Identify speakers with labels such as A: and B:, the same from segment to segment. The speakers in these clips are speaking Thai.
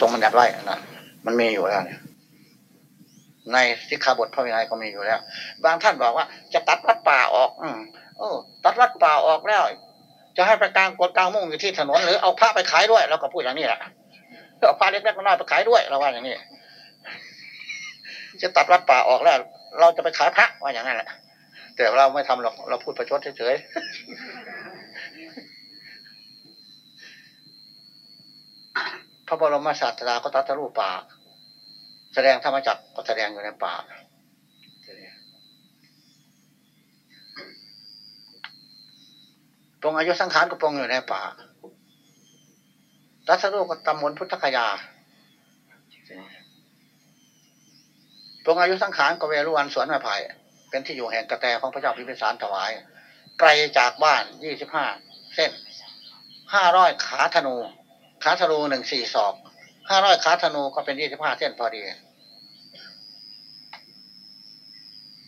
A: ทรงบัญญัติไว้นะมันมีอยู่แล้วเนี่ยในสิกขาบทพระวินัยก็มีอยู่แล้ว บางท่านบอกว่า จะตัดวัดป่าออก อืมโอ้ตัดวัดป่าออกแล้ว จะให้ไปกางกดกลางมุ่งอยู่ที่ถนนหรือเอาพระไปขายด้วยเราก็พูดอย่างนี้แหละเอาพระเล็กๆน้อยๆไปขายด้วยเราว่าอย่างนี้ จะตัดวัดป่าออกแล้ว เราจะไปขายพระว่าอย่างนั้นแหละแต่เราไม่ทำหรอกเราพูดประชดเฉยๆพ ระบรมศาสดาก็ตัดรูปป่า แสดงธรรมจักรก็แสดงอยู่ในป่าปรงอายุสังขารก็ปรงอยู่ในป่าตัสรูก็ตำมนพุทธคยาปรงอายุสังขารก็เวรุวันสวนไม้ไผ่เป็นที่อยู่แห่งกระแตของพระเจ้าพิพิสารถวาย ไกลจากบ้านยี่สิบห้าเส้นห้าร้อยขาธนู ขาธนูหนึ่งสี่ศอกห้าร้อยขาธนูก็เป็นยี่สิบห้าเส้นพอดี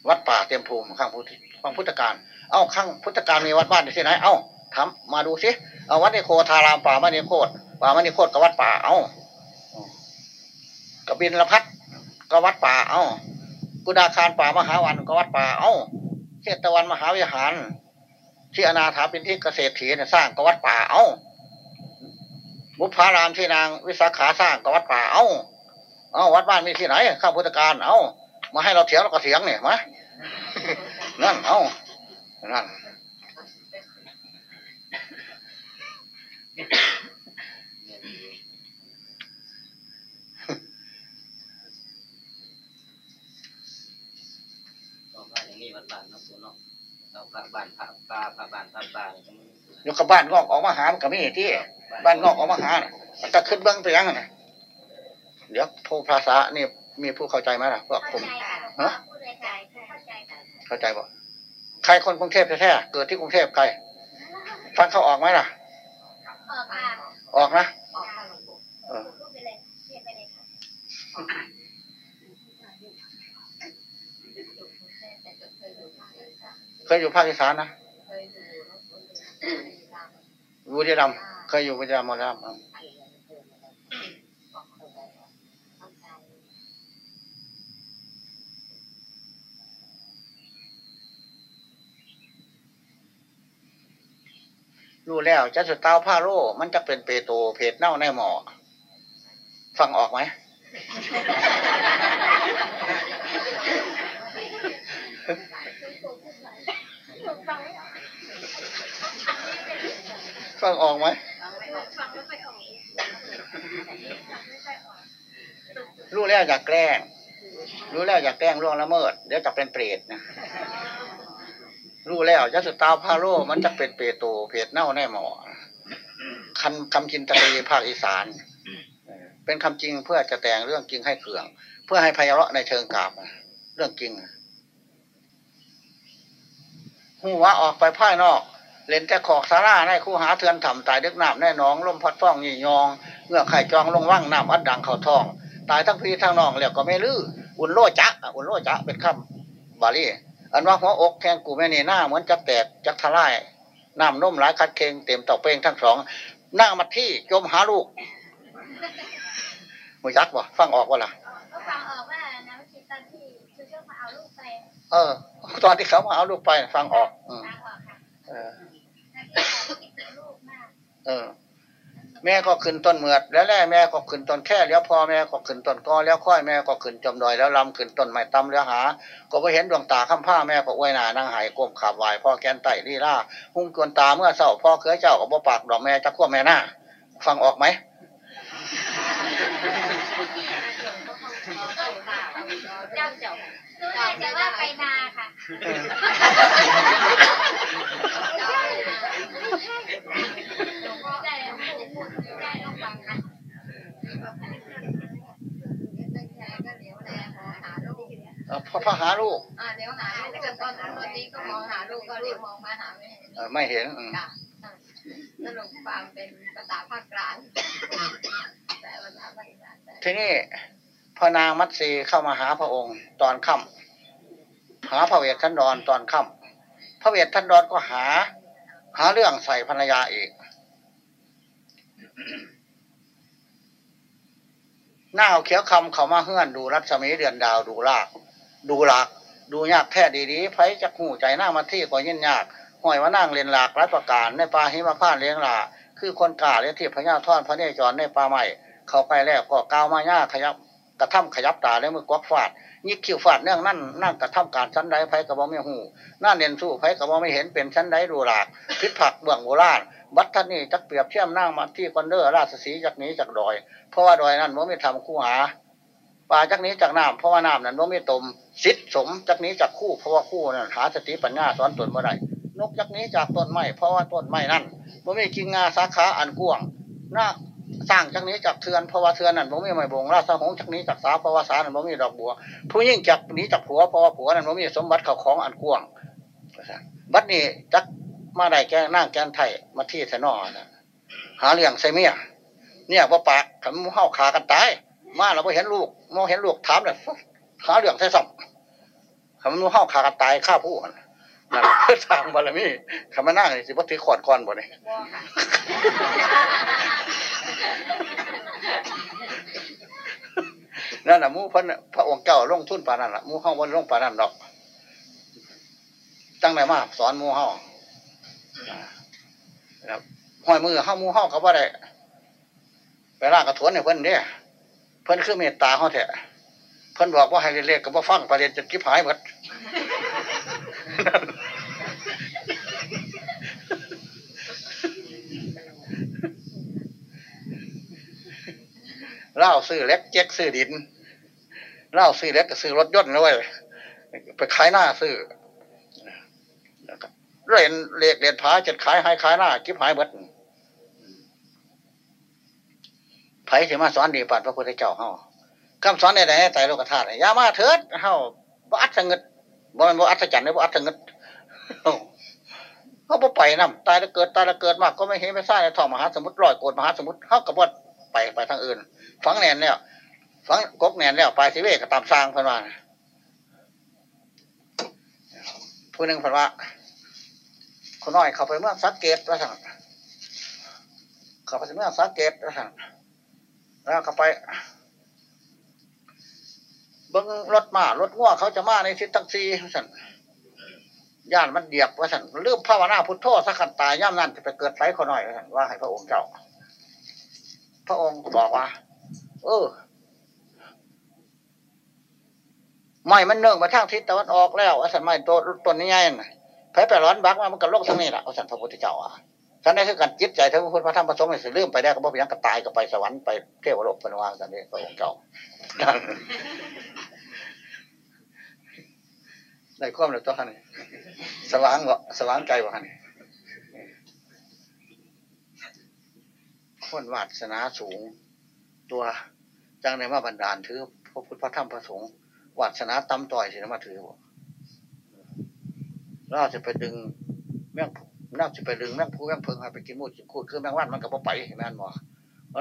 A: วัดป่าเตรียมภูมิข้างพุทธข้างพุทธการ เอ้าข้างพุทธการมีวัดบ้านอยู่ที่ไหน เอ้าทำมาดูสิเอาวัดในโคทารามป่ามณีโคตป่ามณีโคตกับวัดป่า เอ้ากบินละพัดก็วัดป่า เอ้ากุดาคารป่ามหาวันก็วัดป่า เอ้าเชตวันมหาวิหารที่อนาถาเป็นที่เกษตรถีเนี่ยสร้างก็วัดป่า เอ้า บุพารามที่นางวิสาขาสร้างก็วัดป่าเอ้าเอ้าวัดบ้านมีที่ไหนข้าพุทธการเอ้ามาให้เราเถียงเราก็เถียงเนี่ยมานั่นเอ้านั่น
B: เราก็อย่างนี้วัดบ้านเนาะคุณเนาะเราพระบ้านพระป่าพระบ้านย
A: กกับบ้านงอกออกมาหามันก็มีที่ บ้านงอกออกมาหาน่ะมันก็ขึ้นเบื้องไปยังน่ะเดี๋ยวผู้ภาษานี่มีผู้เข้าใจไหมล่ะพวกผมฮะเข้าใจบ่ใครคนกรุงเทพแท้ๆเกิดที่กรุงเทพใครฟังเขาออกไหมล่ะ ออกนะเออเคยอยู่ภาคอีสานนะบุรีรัมย์ เคยอยู่บุรีรัมย์มาแล้วอืมรู้แล้วจะสุดเต้าผ้าโรมันจะเป็นเปโตเพดเน่าในหมอ ฟังออกไหม ฟังออกไหม รู้แล้วอยากแกล้ง รู้แล้วอยากแกล้งล่วงละเมิด เดี๋ยวจะเป็นเปรตนะ รู้แล้วยัสตาพาโรมันจะเป็นเปรตโตเพดเน่าแน่หมอคันคำจินตรีภาคอีสาน เป็นคำจริงเพื่อจะแต่งเรื่องจริงให้เกลื่อง เพื่อให้ไพเราะในเชิงกราบเรื่องจริงหูว่าออกไปภายนอก เล่นแต่ขอกสาราในคู่หาเทือนถ่ำตายดึกน้ำแน่นองลมพัดฟ้องยี่ยองเงื่อไข่จองลงว่างน้ำอัดดังเข่าทอง ตายทั้งพี่ทั้งน้องแล้วก็ไม่ลื้ออุ่นโลจะอุ่นโลจะเป็นคำบาลีอันว่าหัวอกแทงกูแม่นี่หน้าเหมือนจักแตกจักทลายน้ำนุ่มหลายคัดเค็งเต็มเต่าเป้งทั้งสองหน้ามัดที่จมหาลูกมือยักษ์บ่ฟังออกว่าล่ะ
C: ก็ฟังออกว่านะว่าคิดตอนที่คือเชื่อมาเอาลูกไป
A: เออ ตอนที่เขามาเอาลูกไปฟังออกอืม
C: ฟังออกค่ะ
A: เออ
C: แม่ก็
A: ขึ้นต้นเมือดแล้วแล่แม่ก็ขึ้นต้นแค่แล้วพอแม่ก็ขึ้นต้นกอแล้วค่อยแม่ก็ขึ้นจมดอยแล้วลำขึ้นต้นไม้ตำแล้วหา ก็ไปเห็นดวงตาข้ามผ้าแม่ก็อวยหนานางหายก้มขาบไหวพ่อแกนไต่ลีล่าหุ้งกวนตาเมื่อเศร้าพ่อเคยเจ้ากับบ่ปากดอกแม่จะขั้วแม่หน้าฟังออกไหม
C: เจ้าเจ้ารู้ได้แต่ว่าไปนาค่ะ พูดได้ต้องฟังค่ะ
A: เออพ่อพ่อหาลูก
D: อ่าเดี๋ยวหาลูกกันตอนนั้นวันนี้ก็มองหาลูกก็เรียกมองมาหาไม่เห็น
A: เออไม่เห็นอืม
D: ค่ะสรุปความเป็นภาษาภาคกลางแต่ภาษาภาคอีสานแต่
A: ทีนี้พอนางมัตสีเข้ามาหาพระองค์ ตอนค่ำหาพระเวททันดรตอนค่ำพระเวททันดรก็หา หาเรื่องใส่ภรรยาเอีกหน้าเขียวคำเขามาเฮือนดูรัศมีเดือนดาวดูลาก ดูหลากดูยากแท้ดีๆไผจะหูใจหน้ามาที่ก็ยินยากห้อยว่านั่งเรียนหลากรัฐประการในป่าหิมพานเลี้ยงหลาคือคนกาเลี้ยงที่พญาท่อนพระเนจรในป่าใหม่เขาไปแล้วก็กาวมาย่าขยับ ระทำขยับตาแล้วมือกวักฟาดยิกคิ้วฟาดเนื่องนั่นนั่งกระทำการชั้นใดไผกระบอกไม่หูนั่นเรียนสู้ไผกระบอกไม่เห็นเป็นชั้นใดดูหลากพิษผักเบื้องโบราณบัดท่านนี่จักเปรียบเทียมนั่งมาที่คอนเดอร์ราชสีจากนี้จากดอย เพราะว่าดอยนั้นว่าไม่ทำคู่หาป่าจากนี้จากน้ำเพราะว่าน้ำนั้นว่าไม่ตมสิทธสมจากนี้จากคู่เพราะว่าคู่นั้นหาสติปัญญาสอนตนเมื่อไรนกจากนี้จากต้นไม้เพราะว่าต้นไม้นั้นว่าไม่กิ่งงาสาขาอันกว้างหน้า สร้างจากนี้จากเทือนเพราะว่าเทือนนั่นบ่มีไม่บงราชสหงจากนี้จากสาเพราะว่าสานั่นบ่มีดอกบัว ผู้ยิ่งจากนี้จากผัวเพราะว่าผัวนั่นบ่มีสมบัติเขาของอันกว้างบัดนี้จักมาได้แกนั่งแกนไทยมาที่ไทนอนะหาเรื่องใส่เมียเนี่ยพ่อปากขันเฮาขากันตายมาเราไ่เห็นลูกมองเห็นลูกถามเลยหาเรื่องใส่ซ้ำขันเฮาขากันตายฆ่าผู้นั่นทางบารมีขันมานั่งสิบ่ถือขอดก่อนบ่นี่
D: บ่
A: นั่นน่ะมูพันพระองค์เจ้าลงทุนปานนั้นล่ะหมูเฮาบ่ลงปานนั้นดอกจังไดมาสอนมูเฮาอ่าครับห้อยมือเฮาหมูเฮาก็บ่ได้ไปล่างกระถวนให้เพิ่นเด้เพิ่นคือเมตตาเฮาแท้เพิ่นบอกว่าให้เรียกก็บ่าฟังประเด็นจะกิบหายหมด เล่าซื้อเล็กเจ๊กซื้อดินเล่าซื้อเล็กก็ซื้อรถยนต์นะเว้ยไปขายหน้าซื้อเรียนเรียกเรียนผาจะขายให้ขายหน้ากิบหายเบิดไผ่สิมาสอนดีปานพระพุทธเจ้าเฮาคำสอนใดๆในไตรโลกธาตุเนี่ยยามาเถิดเฮาบ่อัศเงิดบ่แม่นบ่อัศจรรย์เลยบ่อัศเงิดเฮาเฮาบ่ไปนํตายแล้วเกิดตายแล้วเกิดมากก็ไม่เห็นไม่ทราบในท้องมหาสมุทรร้อยโกดมหาสมุทรเฮาก็บ่ ไปไปทางอื่น ฝังแนนแล้วฝังกกแนนแล้วปลายสิเวกก็ตามสร้างเพิ่นว่าผู้หนึ่งเพิ่นว่าคนน้อยเขาไปเมืองสักเกตว่าสั่งเขาไปเมืองสักเกตว่าสั่งแล้วเขาไปบิ้งรถมารถง่วเขาจะมาในทิศทั้งสี่สั่นย่านมันเดียบว่าสั่นลืมภาวนาพุทโธสักขันตายย่ำนั้นจะไปเกิดไฟคนน้อยสั่นว่าให้พระองค์เจ้า พระองค์ก็บอกว่า เออไม่มันเนื่องมาทางทิศตะวันออกแล้วอสันไม่ตัวต้นนี้ไงน่ะแพ้ไปร้อนบักมามันกับโลกทั้งนี้แหละอสันพระพุทธเจ้าอะท่านได้คือการจิตใจทั้งพุทธพระธรรมพระสงฆ์เนี่ยสิลืมไปได้ก็บ่เป็นยังก็ตายก็ไปสวรรค์ไปเทวโลกเป็นวางสันนี้พระองค์เจ้านั่นได้ความเลยตัวนี้สว่างเหรอสว่างใจวะนี่ คนวาสนาสูง ตัวจังในมาบันดาลถือพระพุทธพระธรรมพระสงฆ์วาสนาต่ำต่อยสินะมาถือบ่เราจะไปดึงแม่งเราจะไปดึงแม่งผู้แม่งเพิงไปกินมูดกินคูดคือแม่งวันมันก็บ่ไปแม่นบ่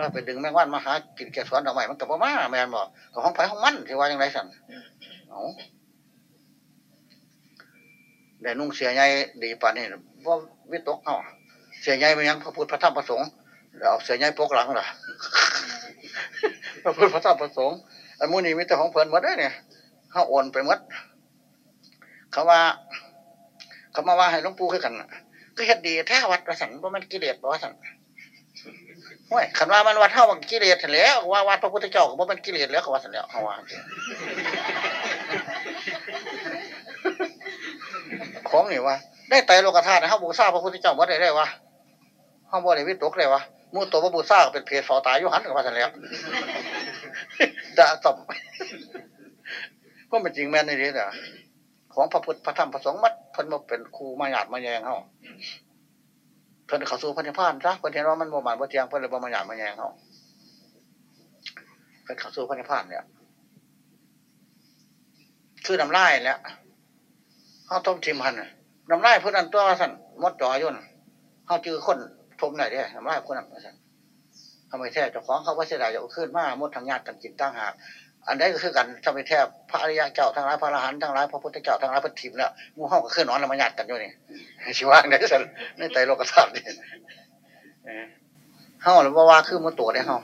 A: เราไปดึงแม่งวันมาหากินแก่สวนดอกไม้มันก็บ่มาแม่นบ่ก็ห้องไผห้องมันที่ว่าจังไรสั่นเอาได้นุ่งเสียใหญ่ดีปานนี้บ่าวิตกเฮาเสียใหญ่เป็นหยังพระพุทธพระธรรมพระสงฆ์ เอาเสียใหญ่ปกหลังล่ะพระพุทธพระธรรมพระสงฆ์อันมูนี้มีแต่ของเพิ่นหมดเลยเนี่ยเขาโอนไปหมดเขาว่า เขามาว่าให้หลวงปู่คือกันก็เฮ็ดดีแท้วัดประสันว่าะมันกิเลสบ่ว่าสันห้วยคันว่ามันวัดเท่ามันกิเลสแล้วว่าวัดพระพุทธเจ้าก็บ่มันกิเลสแล้วก็ว่าสันแล้วเขาว่าของนี่ว่าได้ไตโลกธาตุเฮาบูชาพระพุทธเจ้าบ่ได้ได้วะเฮาบ่ได้วิตกเลยวะ มู่ตัวบ่บูชาก็เป็นเพศเฝ้าตายอยู่หันก็ว่าสันแล้วด่าตบก็เป็นจริงแม่นในนี้นะของพระพุทธพระธรรมพระสงฆ์มัดเพิ่นมาเป็นครูมาหยาดมาแยงเฮาเพิ่นเข้าสู่พระนิพพานซะเพิ่นเห็นว่ามันบ่หมานบ่เที่ยงเพิ่นเลยบ่มาหยาดมาแยงเฮาเพิ่นเข้าสู่พระนิพพานเนี่ยคือน้ำลายแหล้วเฮาต้มทิมหันน่ะน้ำลายเพิ่นอันตัวว่าซั่นมดจ่ออยู่น่ะเฮาจือคน ทมได้เด้น้ำลายคนนั้นว่าซั่นทำไมแท้เจ้าของเขาว่าเสียดายจะเอาขึ้นมามดทางญาติกันกินตั้งหากอันนี้ก็คือกันทำไมแท้พระอริยเจ้าทั้งหลายพระอรหันต์ทั้งหลายพระพุทธเจ้าทั้งหลายพระทิมแล้วหมู่ห้องก็ขึ้นนอนล้วมาญาติกันอยู่นี่ชิว่างในสันในไตรโลกธาตุนี่เออเฮาหรือว่าว่าคือมันตัวได้เฮา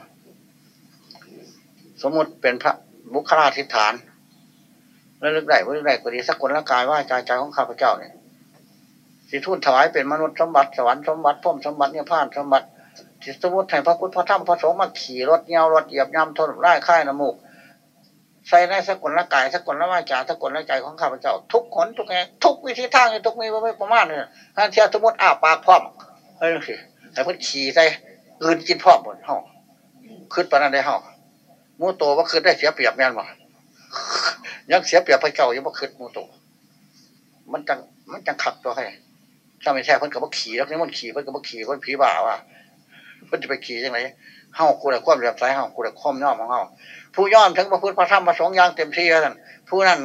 A: สมมุติเป็นพระบุคลาธิฐานแล้วลึกได้ว่าลึกได้ก็ดีสักคนละกายว่าใจใจของข้าพเจ้าเนี่ย สิทุนถวายเป็นมนุษย์สมบัติสวรรค์สมบัติพุ่มสมบัติเนี่ยพานสมบัติสิสมมติให้พระพุทธพระธรรมพระสงฆ์มาขี่รถเงารถเหยียบย่ำทนไล่ค่ายนมูกใส่ในสกุลละกายสกุลละวาจาสกุลละใจของข้าพเจ้า ทุกขนทุกแห่งทุกวิธีทางทุกมีไม่ประมาณเลยถ้าเทียบสมมติอ้าปากพร้อมเฮ้ยสิให้พิ่นขี่ใส่อื่นกินพร้อมหมดห้องขึ้นปานนั้นได้ห้องมูโตว่าขึ้นได้เสียเปรียบแม่นบ่ยังเสียเปรียบพระเจ้ายังบ่าขึ้นมูโตมันจังมันจังขับตัวให้ ถ้าไม่ใช่เพิ่นก็บ่ขี่แล้วนี่มันขี่เพิ่นก็บ่ขี่เพิ่นผีบ่าว่าเพิ่นจะไปขี่จังไงเฮากูได้ความเรียบร้อยเฮากูได้ความย่อมของเฮาผู้ย่อมถึงพระพุทธพระธรรมพระสงฆ์อย่างเต็มที่ท่านผู้นั้น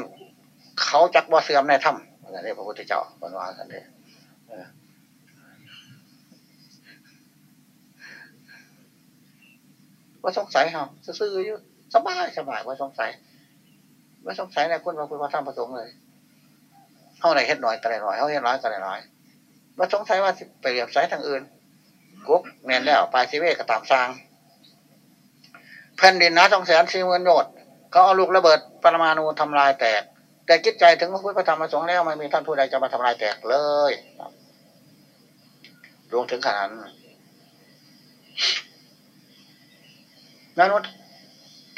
A: เขาจักบ่เสื่อมในธรรมนั่นเองพระพุทธเจ้าเป็นว่าท่านเองว่าสงสัยเฮาซื่ออยู่สบายสบายว่าสงสัยว่าสงสัยในคุณพระพุทธพระธรรมพระสงฆ์เลยเฮาไหนเฮ็ดหน่อยก็ได้หน่อยเฮาเฮ็ดร้อยก็ได้ร้อย ว่าสงสัยว่าไปเรียบสายทางอื่นกุ๊กแมนแล้วปลายชีเวก็ตามสร้างแผ่นดินนะสองแสนสี่หมื่นโยชน์เขาเอาลูกระเบิดปรมาณูทำลายแตก แต่คิดใจถึงพระพุทธธรรมประสงค์แล้วไม่มีท่านผู้ใดจะมาทำลายแตกเลยรวมถึงขนาดนั้นมนุษย์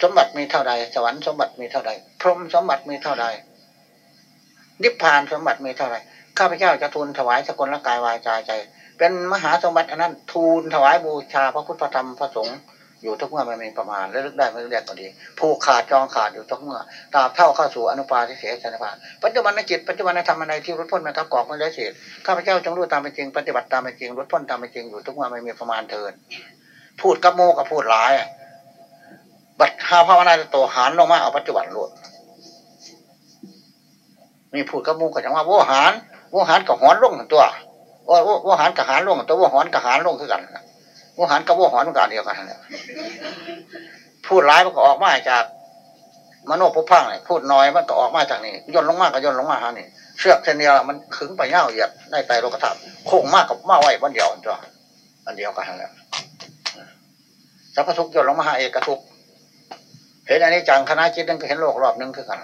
A: สมบัติมีเท่าใด สวรรค์สมบัติมีเท่าใด พรหมสมบัติมีเท่าใดนิพพานสมบัติมีเท่าใด ข้าพเจ้าจะทูลถวายสกุลละกายวายใจใจ เป็นมหาสมบัติอันนั้น ทูลถวายบูชาพระพุทธธรรมพระสงฆ์อยู่ทุกเมื่อไม่มีประมาณและลึกได้ไม่ลึกได้ก็ดีผูกขาดจองขาดอยู่ทุกเมื่อตราบเท่าเข้าสู่อนุปาทิเสสนิพานปัจจุบันนจิตปัจจุบันนธรรมในที่รุดพ้นมาทับกอกไม่ได้เศษข้าพเจ้าจงรู้ตามเป็นจริงปฏิบัติตามเป็นจริงรุดพ้นตามเป็นจริงอยู่ทุกเมื่อไม่มีประมาณเทินพูดกับโมกับพูดร้าย บัดหาภาวนาจะโตหารลงมาเอาปัจจุบันล้วนมีพูดกับโมกับจังว่าโวหาร โวหารกับหอนลงตัวโอ้โวหารกับหารลงตัวโวหอนกับหารลงคือกันโวหารกับโวหอนมันกันเดียวกันเนี่ยพูดร้ายมันก็ออกมาจากมโนภพพังเนี่ยพูดน้อยมันก็ออกมาจากนี่ย่นลงมากก็ย่นลงมาฮะนี่เชือกเส้นเดียวมันขึงไปเง่าเหยียบในไตโลกธาตุโค้งมากกับมาไว้วันเดียวอันตัวอันเดียวกันแล้วสัพพทุกย่นลงมาหาเอกทุกเห็นอันนี้จังคณะจิตนึงก็เห็นโลกรอบนึงคือกัน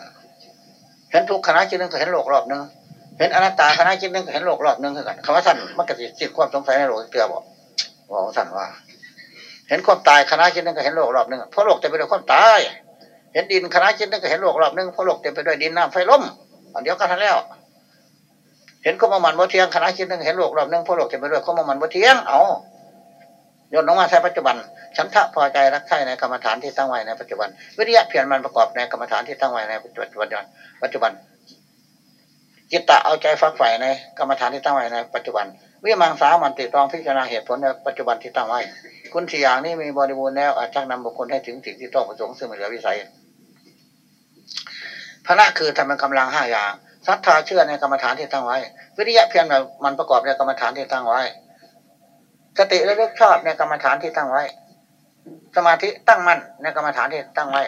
A: เห็นทุกคณะจิตนึงก็เห็นโลกรอบนึง เห็นอนัตตาคณะจิตนึงเห็นโลกรอบนึงคือกันคำว่าท่านมันก็จิตความสงสัยในโลกเตือบอกบอกท่านว่า เห็นความตายคณะจิตนึงก็เห็นโลกรอบนึงเพราะโลกเต็มไปด้วยความตาย เห็นดินคณะจิตนึงก็เห็นโลกรอบนึงเพราะโลกเต็มไปด้วยดินน้ำไฟลมอันเดียวกันทั้งแล้ว เห็นข้อมันว่าเทียงคณะจิตนึงเห็นโลกรอบนึงเพราะโลกเต็มไปด้วยข้อมันว่าเทียงเอาโยนลงมาใช้ปัจจุบัน ฉันทะพอใจรักใคร่ในกรรมฐานที่ตั้งไว้ในปัจจุบัน วิริยะเพียรมันประกอบในกรรมฐานที่ตั้งไว้ในปัจจุบันปัจจุบัน จิตตะเอาใจฟักใฝ่ในกรรมฐานที่ตั้งไว้ในปัจจุบัน วิมังสามันติดตองพิจารณาเหตุผลในปัจจุบันที่ตั้งไว้ คุณสี่อย่างนี้มีบริบูรณ์แล้วอาจชักนำบุคคลให้ถึงสิ่งที่ต้องประสงค์ซึ่งม่เหลือวิสัยพระคือทำเป็นกำลังห้าอย่างศรัทธาเชื่อในกรรมฐานที่ตั้งไว้ วิริยะเพียรมันประกอบในกรรมฐานที่ตั้งไว้สติและเลือกชอบในกรรมฐานที่ตั้งไว้ สมาธิตั้งมั่นในกรรมฐานที่ตั้งไว้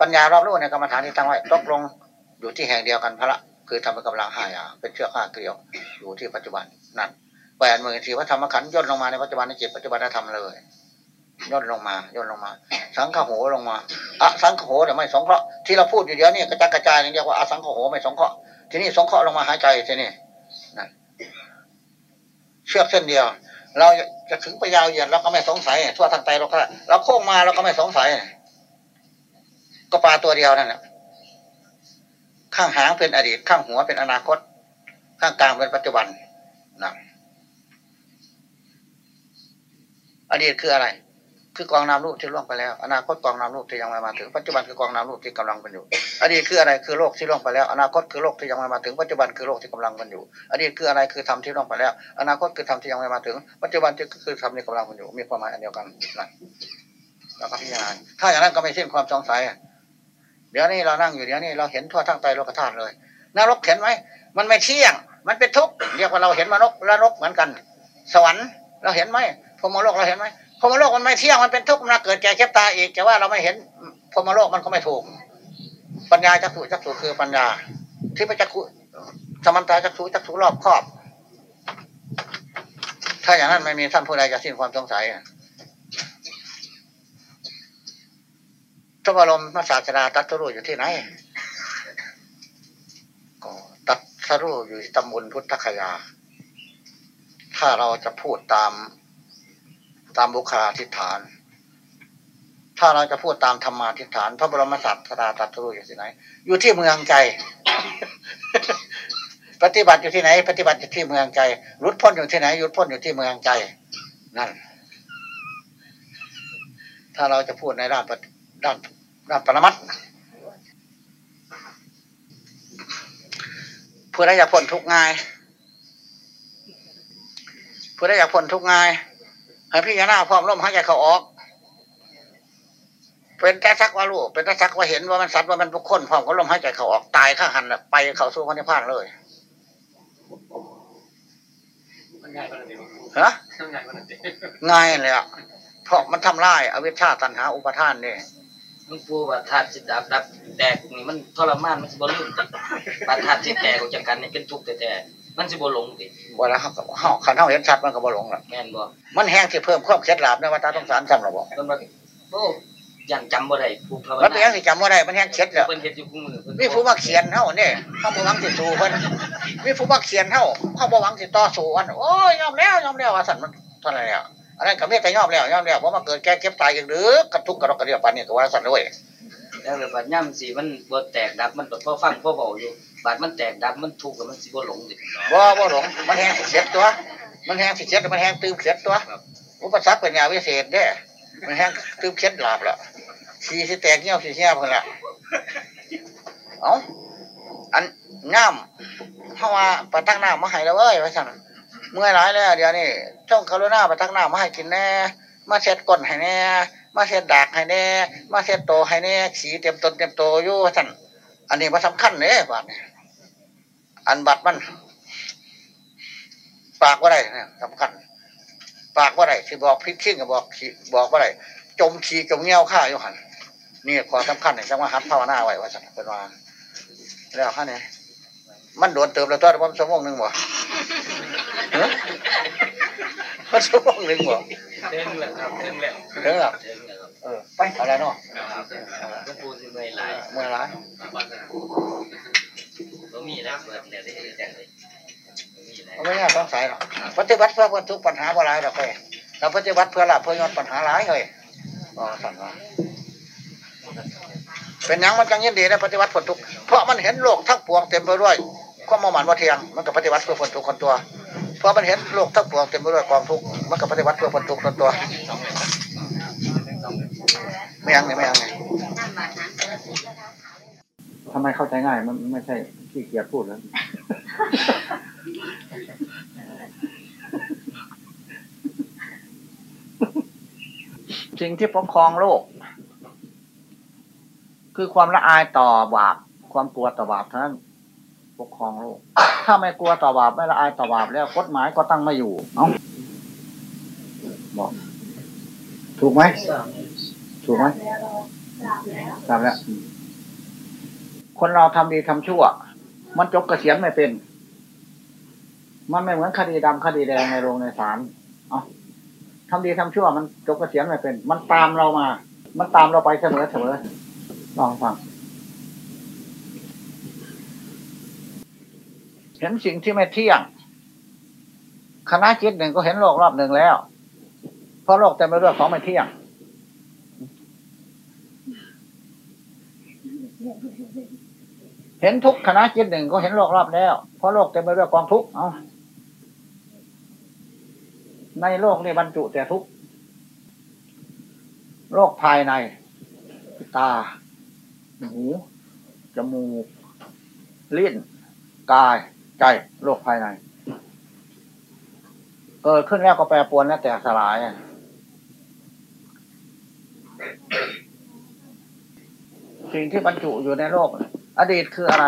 A: ปัญญารอบรู้ในกรรมฐานที่ตั้งไว้ตกลงอยู่ที่แห่งเดียวกันพระ คือทำเป็นกำลังห้าอย่างเป็นเชือกห้าเกลียวอยู่ที่ปัจจุบันนั่นแปดหมื่นสี่พระธรรมขันย่นลงมาในปัจจุบันในจิตปัจจุบันธรรมเลยย่นลงมาย่นลงมา สังขโหลงมาอะสังขโหแต่ไม่สงเคราะห์ที่เราพูดอยู่เดี๋ยวนี้กระจายกระจายเรียกว่าอะสังขโหไม่สงเคราะห์ทีนี้สงเคราะห์ลงมาหายใจทีนี้นั่นเชือกเส้นเดียว เราจะถึงไปยาวเหยียดเราก็ไม่สงสัยทั่วทางไตเราก็เราโค้งมาเราก็ไม่สงสัย ก็ปลาตัวเดียวนั่นแหละ ข้างหางเป็นอดีต ข้างหัวเป็นอนาคต ข้างกลางเป็นปัจจุบันนะอดีตคืออะไร คือกองนามรูปที่ล่วงไปแล้ว อนาคตกองนามรูปที่ยังไม่มาถึงปัจจุบันคือกองนามรูปที่กำลังเป็นอยู่ อดีตคืออะไรคือโลกที่ล่วงไปแล้ว อนาคตคือโลกที่ยังไม่มาถึงปัจจุบันคือโลกที่กำลังเป็นอยู่ อดีตคืออะไรคือธรรมที่ล่วงไปแล้ว อนาคตคือธรรมที่ยังไม่มาถึง ปัจจุบันคือธรรมที่กำลังเป็นอยู่ มีความหมายอันเดียวกันนะแล้วก็พิจารณาถ้าอย่างนั้นก็ไม่สิ้นความสงสัย เดี๋ยวนี้เรานั่งอยู่เดี๋ยวนี้เราเห็นทั่วทั้งไตโลกธาตุเลยนรกเห็นไหมมันไม่เที่ยง มันเป็นทุกข์เรียกว่าเราเห็นมนุษย์และนรกเหมือนกัน สวรรค์เราเห็นไหมพรมโลกเราเห็นไหมพรมโลกมันไม่เที่ยงมันเป็นทุกข์มันเกิดแก่เก็บตายอีกแต่ว่าเราไม่เห็นพรมโลกมันก็ไม่ถูก ปัญญาจักสุจักสุคือปัญญา ที่พระจักขุสมันตาจักสุจักสุรอบครอบ ถ้าอย่างนั้นไม่มีท่านผู้ใดจะสิ้นความสงสัย ทระบรมศาสดาตรัสรู้อยู่ที่ไหนก็ตรัสรู้อยู่ที่ตำบลพุทธคยา ถ้าเราจะพูดตามตามบุคลาธิฐาน ถ้าเราจะพูดตามธรรมาธิฐาน พระบรมศาสดาตรัสรู้อยู่ที่ไหน อยู่ที่เมืองใจ ปฏิบัติอยู่ที่ไหน ปฏิบัติอยู่ที่เมืองใจรุดพ้นอยู่ที่ไหนรุดพ้นอยู่ที่เมืองใจ นั่น ถ้าเราจะพูดในด้านด้าน ปรมัตถ์เพื่อได้อยากพ้นทุกข์ง่ายเพื่อได้อยากพ้นทุกข์ง่ายให้พี่ยานาพร้อมร่มหายใจเขาออก เป็นแต่สักว่ารู้เป็นแต่สักว่าเห็นว่ามันสัตว์ว่ามันบุคคลพร้อมก็ลมหายใจเขาออกตายข้าหันน่ะไปเข้าสู่พระนิพพานเลย
B: มันง่ายกว่านั้นเอง
A: ฮะ
B: มันง่ายกว่านั้นเอง
A: ง่ายเลยอะเพราะมันทำลายอวิชชาตันหาอุปทานนี่
B: มั นพูดว่าธาตุสิดับดับแตกนี่มันทรมานมันสิบ่ลืมติบาธาตุสิแตกออกจากกันนี่เป็นทุกข์แต่ๆมันสิบ่หลงติ
A: เวลาเขาเฮาขันเฮาเห็นชัดมันก็บ่หลงหรอก
B: แม่นบ่
A: มันแห้งที่เพิ่มความเคล็ดลับในวัฏสงสารจำเราบอก
B: เพิ่นว่าโอ้ยังจำบ่ได้ผู้ภาว
A: มันเป็นยังสิจำว่ได้มันแห้งเคล็ดแล้ว
B: เพิ่นเฮ็ดอยู่คู่มือ
A: มีผู้มาเขียนเฮาเนี่ยเฮาบ่หวังสิสู้เพิ่นมีผู้มาเขียนเฮาเฮาบ่หวังสิต่อสู้อันโอ้ยยอมแล้วยอมแล้วว่าสั่นมันเท่านั้นแหละ อันนั้นก็มีแต่ยอมแล้วยอมแล้วเพราะมาเกิดแก่เก็บตายอีกหรือกระทุกกระดกกระเดียปานนี้ก็ว่าสั่นด้วย
B: แล้วเลยบัดย่ํสิมันบ่แตกดับมันก็พอฟังพอเว้าอยู่บัดมันแตกดับมันทุกข์แล้วมันสิบ่หลงติ
A: บ่บ่หลงมันแห้งสิเข็ดตัว มันแห้งสิเข็ดมันแห้งตื่มเข็ดตัวอุปสรรคเป็นยาวิเศษเด้มันแห้งตื่มเข็ดหลาบแล้วขี้สิแตกเงี้ยวสิเหี้ยเพิ่นละเอ้าอันน้ำเฮาว่าปะตักน้ำมาให้แล้วเว้ยว่าซั่น เมื่อยหลายแล้วเดี๋ยวนี้จงกรุณาไปตักน้ำมาให้กินแน่ มาเช็ดก้นให้แน่ มาเช็ดดากให้แน่ มาเช็ดโตให้แน่ขี้เต็มตนเต็มโตอยู่ว่านอันนี้บ่สำคัญเด้บาดนี้อันบัดมัน ปากว่าไรนะสำคัญ ปากว่าไรที่บอกพิษขิ้งกับบอกขีบอกว่าไรจมขี้จมเงี้ยวข้าอยู่หันนี่ความสำคัญเนี่ยจังว่าหัดภาวนาไว้ว่าสันเป็นว่าแล้วข้าเนี่ยมันโดนเติมแล้วตัวมันชั่วโมงหนึ่งบ่ มันชั่วโมงหนึ่งบ่
B: ถึงแล้วครับถึงแล้ว
A: เด้อ
B: ถึงแล้วครับ
A: เออไปเอาอะไรเนาะ
B: ครับหลวงปู่สิเมื่อยหลาย
A: เมื่อไร
B: บ่มีแล้วเปิดแล้วได้จังเลยบ่มีแล้ว
A: ไม่น่าสงสัยหรอกปฏิบัติเพื่อพ้นทุกปัญหาบ่หลายดอกเว้ยเราปฏิบัติเพื่อละเพื่อยอดปัญหาหลายเลยอ๋อสั่นว่าเป็นหยังมันจังยินดีนะปฏิวัติผลทุกข์เพราะมันเห็นโลกทั้งปวงเต็มไปด้วย ความมุ่งมั่นว่าเทียงมันก็ปฏิวัติเพื่อผลทุกข์คนตัว เพราะมันเห็นโลกทั้งปวงเต็มไปด้วยกองทุกข์มันก็ปฏิวัติเพื่อผลทุกข์คนตัวไม่ยังไงไม่ยังไง
D: น้ำบาดน้ำ
A: ทำไมเข้าใจง่าย มันไม่ใช่ขี้เกียจพูดแล้วสิ่งที่ปกครองโลก คือความละอายต่อบาปความกลัวต่อบาปเท่านั้น ปกครองโลก ถ้าไม่กลัวต่อบาปไม่ละอายต่อบาปแล้วกฎหมายก็ตั้งไม่อยู่เอ้าบอกถูกไหมถูกไหมทราบแล้ว คนเราทำดีทำชั่ว มันจบเกษียณไม่เป็น มันไม่เหมือนคดีดำคดีแดงในโรงในศาลเอ้าทำดีทำชั่ว มันจบเกษียณไม่เป็น มันตามเรามา มันตามเราไปเสมอเสมอลองฟัง เห็นสิ่งที่ไม่เที่ยง คณะจิตหนึ่งก็เห็นโลกรอบหนึ่งแล้ว เพราะโลกเต็มไปด้วยของไม่เที่ยง เห็นทุกคณะจิตหนึ่งก็เห็นโลกรอบแล้ว เพราะโลกเต็มไปด้วยกองทุกเอาในโลกนี้บรรจุแต่ทุกโลกภายใน ตา หู จมูก ลิ้น กาย ใจโลกภายใน เกิดขึ้นแล้วก็แปรปรวนและแตกสลายสิ่งที่บรรจุอยู่ในโลก อดีตคืออะไร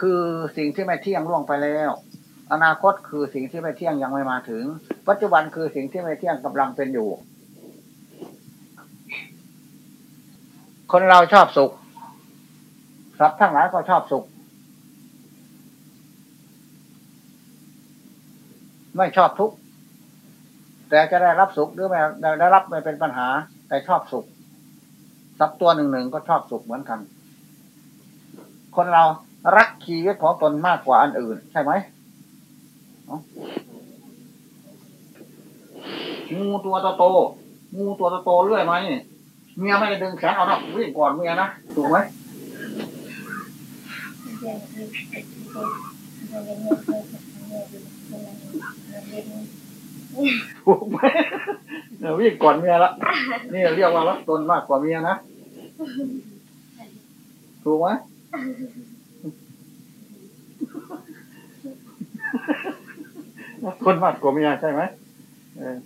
A: คือสิ่งที่ไม่เที่ยงล่วงไปแล้ว อนาคตคือสิ่งที่ไม่เที่ยงยังไม่มาถึง ปัจจุบันคือสิ่งที่ไม่เที่ยงกำลังเป็นอยู่ คนเราชอบสุขสัตว์ทั้งหลายก็ชอบสุข ไม่ชอบทุกข์แต่จะได้รับสุขหรือไม่ได้รับไม่เป็นปัญหา แต่ชอบสุขสักตัวหนึ่งหนึ่งก็ชอบสุขเหมือนกัน คนเรารักชีวิตของตนมากกว่าอันอื่น ใช่ไหมงูตัวโตๆงูตัวโตๆเรื่อยไหมเมียไม่ได้ดึงแขนเอาหรอกวิ่งก่อนเมียนะถูกไหม ถูกไหมเดี๋ยววิ่งก่อนเมียละนี่เรียกว่ารักตนมากกว่าเมียนะถูกไหมรักคนมากกว่าเมียใช่ไหมเออ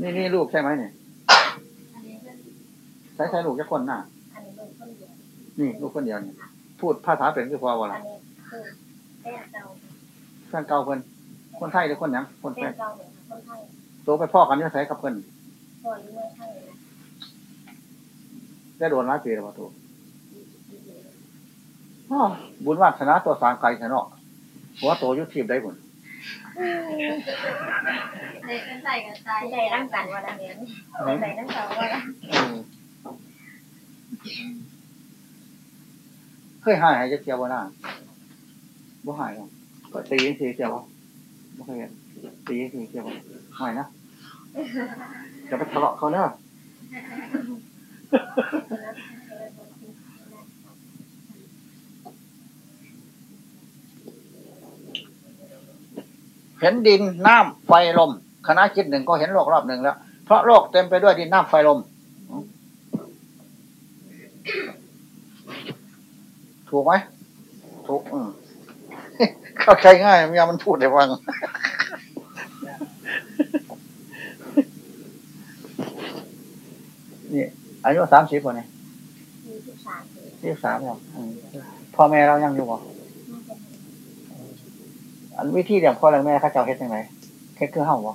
A: นี่นี่ลูกใช่ไหมเนี่ยใช้ใช้ลูกแค่คนหน้า
E: อันนี้เป็นคนเดียว
A: นี่ลูกคนเดียวนี่พูดภาษาเป็นคือพอวะ
E: อั
A: ล่ะ
E: นนี้คือแฟนเก่า
A: แฟนเก่าเพิ่น คนไทยหรือคนหยังคน
E: แฟ
A: ไทย
E: นเก่าเนี่ยคนไทย
A: โตไปพ่อกันเนี่ยใส่กับเพิ่น
E: พ่ออยู่เมืองไทยนะ
A: ได้โดนหลายปีแล้วบ่ถูกอ้อบุญวาสนาตัวสร้างไกลแท้เนาะหัวโตอยุทีบได้บุญ
C: ในเป็นใส่กับใจ
E: ได้ร่างกันว่าดังนี้ได้ร่างกันว่า
A: เออเคยหายหายจะเที่ยวบ่น่าบ่หายหรอกก็ตีจังซี่เที่ยว บ่บ่เคยเห็นตีจังซี่เที่ยวบ่หายนะอย่าไปทะเลาะเขาเด้อเห็นดินน้ำไฟลมคณะคิดหนึ่งก็เห็นโลกรอบหนึ่งแล้ว เพราะโลกเต็มไปด้วยดินน้ำไฟลม ถูกไหมถูกอืม เข้าใจง่ายเมียมันพูดได้ฟังนี่อายุสามสิบกว่านี่
E: มีที่สามคือ
A: ยี่สามแล้วอืมพ่อแม่เรายังอยู่บ่
E: น่าจะ
A: อันวิธีเลี้ยงพ่อเลี้ยงแม่เข้าเจ้าเฮ็ดยังไงเฮ็ดคือเฮาบ่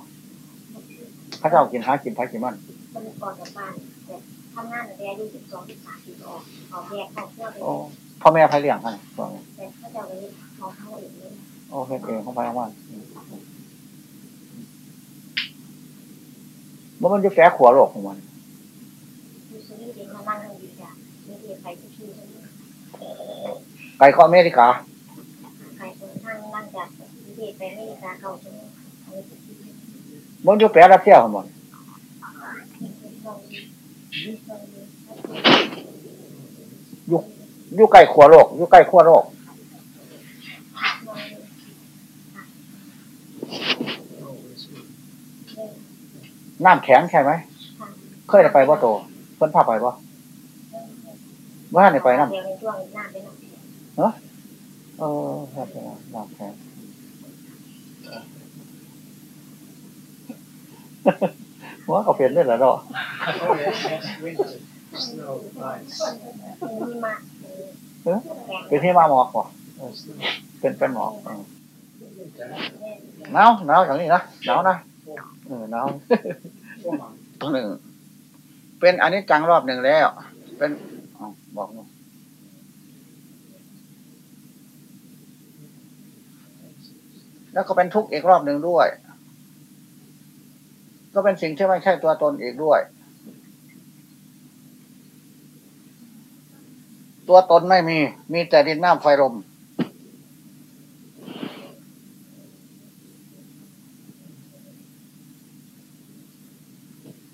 A: เข้าเจ้ากินหากินไผกินมัน
E: มันก่อนกับบ้านแต่ทำงานตั้งแต่อายุสิบสองสิบสามสิบออกออกแยกครอบครัวไป
A: โอ้พ่อแม่ไผเลี้ยงให้พ่อแม่
E: แต่เขาจะไปของเขาเองเลย
A: โอเฮ็ดเองเของไผของมันอืมบ่มันจะแฝงขัวโลกของมัน
E: ยูซูรี่เด็กมานั่งอยู่จ้ะมีเด็กไปทุกที่
A: ไก่ข้อเมริกา
E: ใครคนนั่งนั่งจากมีเด็กไปอเมริกาเขาใช่มันนี้ทุกที่
A: บ่มันจะแฝงรัสเซียของมัน
E: ลองดูลอ
A: ยู่ใกล้ขัวโลกอยู่ใกล้ขัวโลก
E: ลองดู
A: น้ำแข็งใช่ไหม เคยได้ไปบ่โตเพิ่นพาไปบ่บ่ทันได้ไปนำ
E: เดี๋ยวในช่วงหน้าเป็นหนัก
A: เออครับน้ำแข็งว่าก็เปลี่ยนได้แล้วเนาะ
E: มีมา
A: เป็นที่มาหมอกบ่เออเป็นเป็นหมอกเออหนาวหนาวอย่างนี้นะหนาวนะ เออหนาวตัวหนึ่ง เป็นอันนี้จังรอบหนึ่งแล้ว เป็นอบอกหน่อยแล้วก็เป็นทุกข์อีกรอบหนึ่งด้วย ก็เป็นสิ่งที่ไม่ใช่ตัวตนอีกด้วย ตัวตนไม่มี มีแต่ดินน้ำไฟลม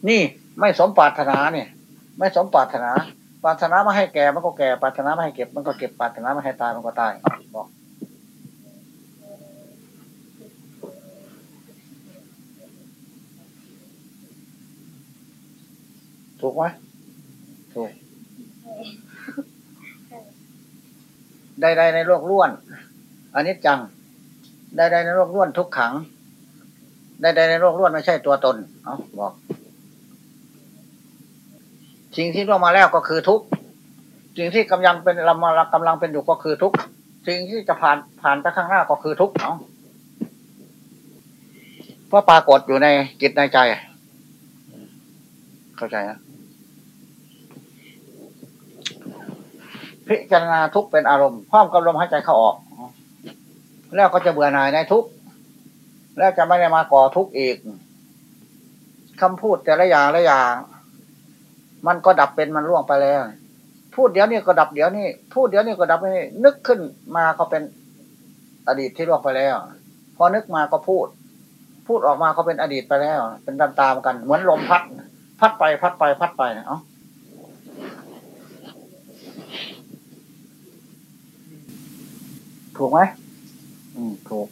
A: นี่ไม่สมปรารถนาเนี่ย ไม่สมปรารถนาปรารถนาไม่ให้แก่มันก็แก่ปรารถนาไม่ให้เก็บ มันก็เก็บปรารถนาไม่ให้ตายมันก็ตายบอกถูกไหมถูกใดๆในโลกล้วนอันนี้จังใดๆในโลกล้วนทุกขังใดๆในโลกล้วนไม่ใช่ตัวตน เอาบอก สิ่งที่ล่วงมาแล้วก็คือทุกข์สิ่งที่กำลังเป็นกำลังกำลังเป็นอยู่ก็คือทุกข์สิ่งที่จะผ่านผ่านไปข้างหน้าก็คือทุกข์เอาะเพราะปรากฏอยู่ในจิตในใจ เข้าใจนะพิจารณาทุกข์เป็นอารมณ์พร้อมกับลมหายใจเข้าออก แล้วก็จะเบื่อหน่ายในทุกข์แล้วจะไม่ได้มาก่อทุกข์อีกคำพูดแต่ละอย่างละอย่าง มันก็ดับเป็นมันล่วงไปแล้ว พูดเดี๋ยวนี้ก็ดับเดี๋ยวนี้พูดเดี๋ยวนี้ก็ดับไม่นึกขึ้นมาก็เป็นอดีตที่ล่วงไปแล้ว พอนึกมาก็พูด พูดออกมาก็เป็นอดีตไปแล้ว เป็นตามตามๆกัน เหมือนลมพัด พัดไปพัดไปพัดไปเอ้าถูกไหมอืมถูก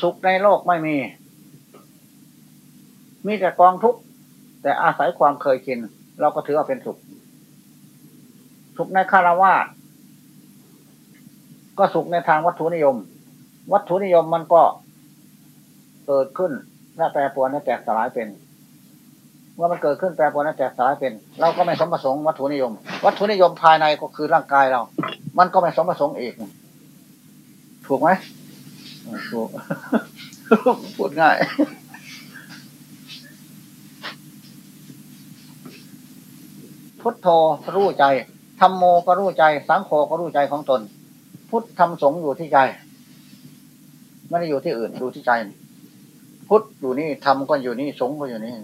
A: สุขในโลกไม่มี มีแต่กองทุกข์ แต่อาศัยความเคยชินเราก็ถือว่าเป็นสุข สุขในคารวะก็สุขในทางวัตถุนิยม วัตถุนิยมมันก็เกิดขึ้นและแปรปรวนและแตกสลายเป็น เมื่อมันเกิดขึ้นแปรปรวนและแตกสลายเป็น เราก็ไม่สมประสงค์วัตถุนิยม วัตถุนิยมภายในก็คือร่างกายเรา มันก็ไม่สมประสงค์อีก ถูกไหมอืมถูกพูดง่าย พุทโธรู้ใจธรรมโมก็รู้ใจ สังโฆก็รู้ใจของตน พุทธธรรมสงฆ์อยู่ที่ใจไม่ได้อยู่ที่อื่นดูที่ใจ พุทธอยู่นี่ธรรมก็อยู่นี่สงฆ์ก็อยู่นี่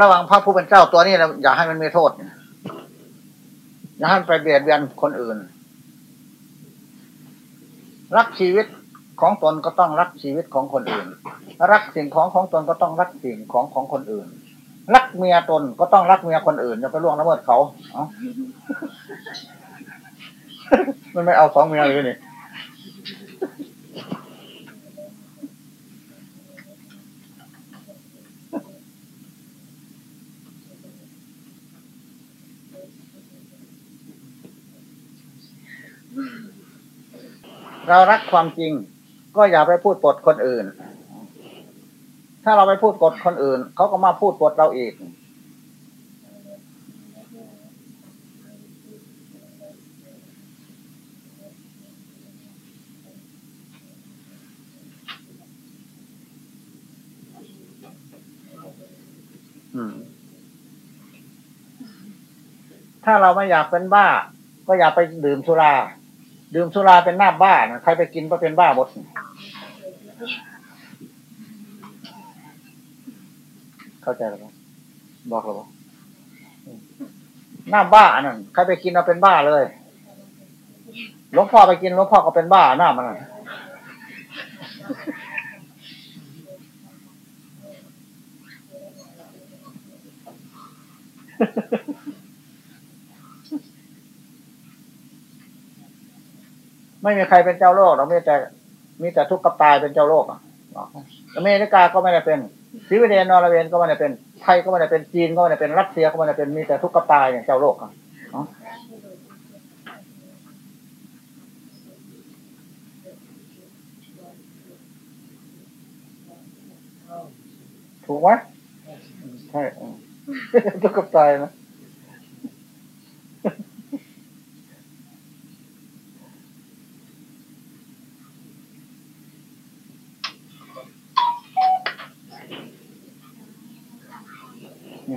A: ระหว่างพระผู้เป็นเจ้าตัวนี้เราอย่าให้มันมีโทษอย่าให้มันไปเบียดเบียนคนอื่น รักชีวิตของตนก็ต้องรักชีวิตของคนอื่น รักสิ่งของของตนก็ต้องรักสิ่งของของคนอื่น รักเมียตนก็ต้องรักเมียคนอื่นอย่าไปล่วงละเมิดเขาเอ้ามันไม่เอาสองเมียเลยนี่เรารักความจริง ก็อย่าไปพูดปดคนอื่น ถ้าเราไปพูดปดคนอื่น เขาก็มาพูดปดเราอีกอืมถ้าเราไม่อยากเป็นบ้า ก็อย่าไปดื่มสุรา ดื่มสุราเป็นหน้าบ้านะใครไปกินก็เป็นบ้าหมด เข้าใจหรือเปล่าบอกหรือเปล่าหน้าบ้านนั้นใครไปกินเราเป็นบ้าเลยหลวงพ่อไปกินหลวงพ่อก็เป็นบ้าหน้ามันไม่มีใครเป็นเจ้าโลกเราไมีแต่ มีแต่ทุกข์กับตายเป็นเจ้าโลกอะบอกให้อเมริกาก็ไม่ได้เป็น สวีเดนนอร์เวนก็ไม่ได้เป็นไทยก็ไม่ได้เป็นจีนก็ไม่ได้เป็นรัสเซียก็ไม่ได้เป็นมีแต่ทุกข์กับตายเนี่ยเจ้าโลกอะถูกไหมใช่ทุกข์กับตายนะ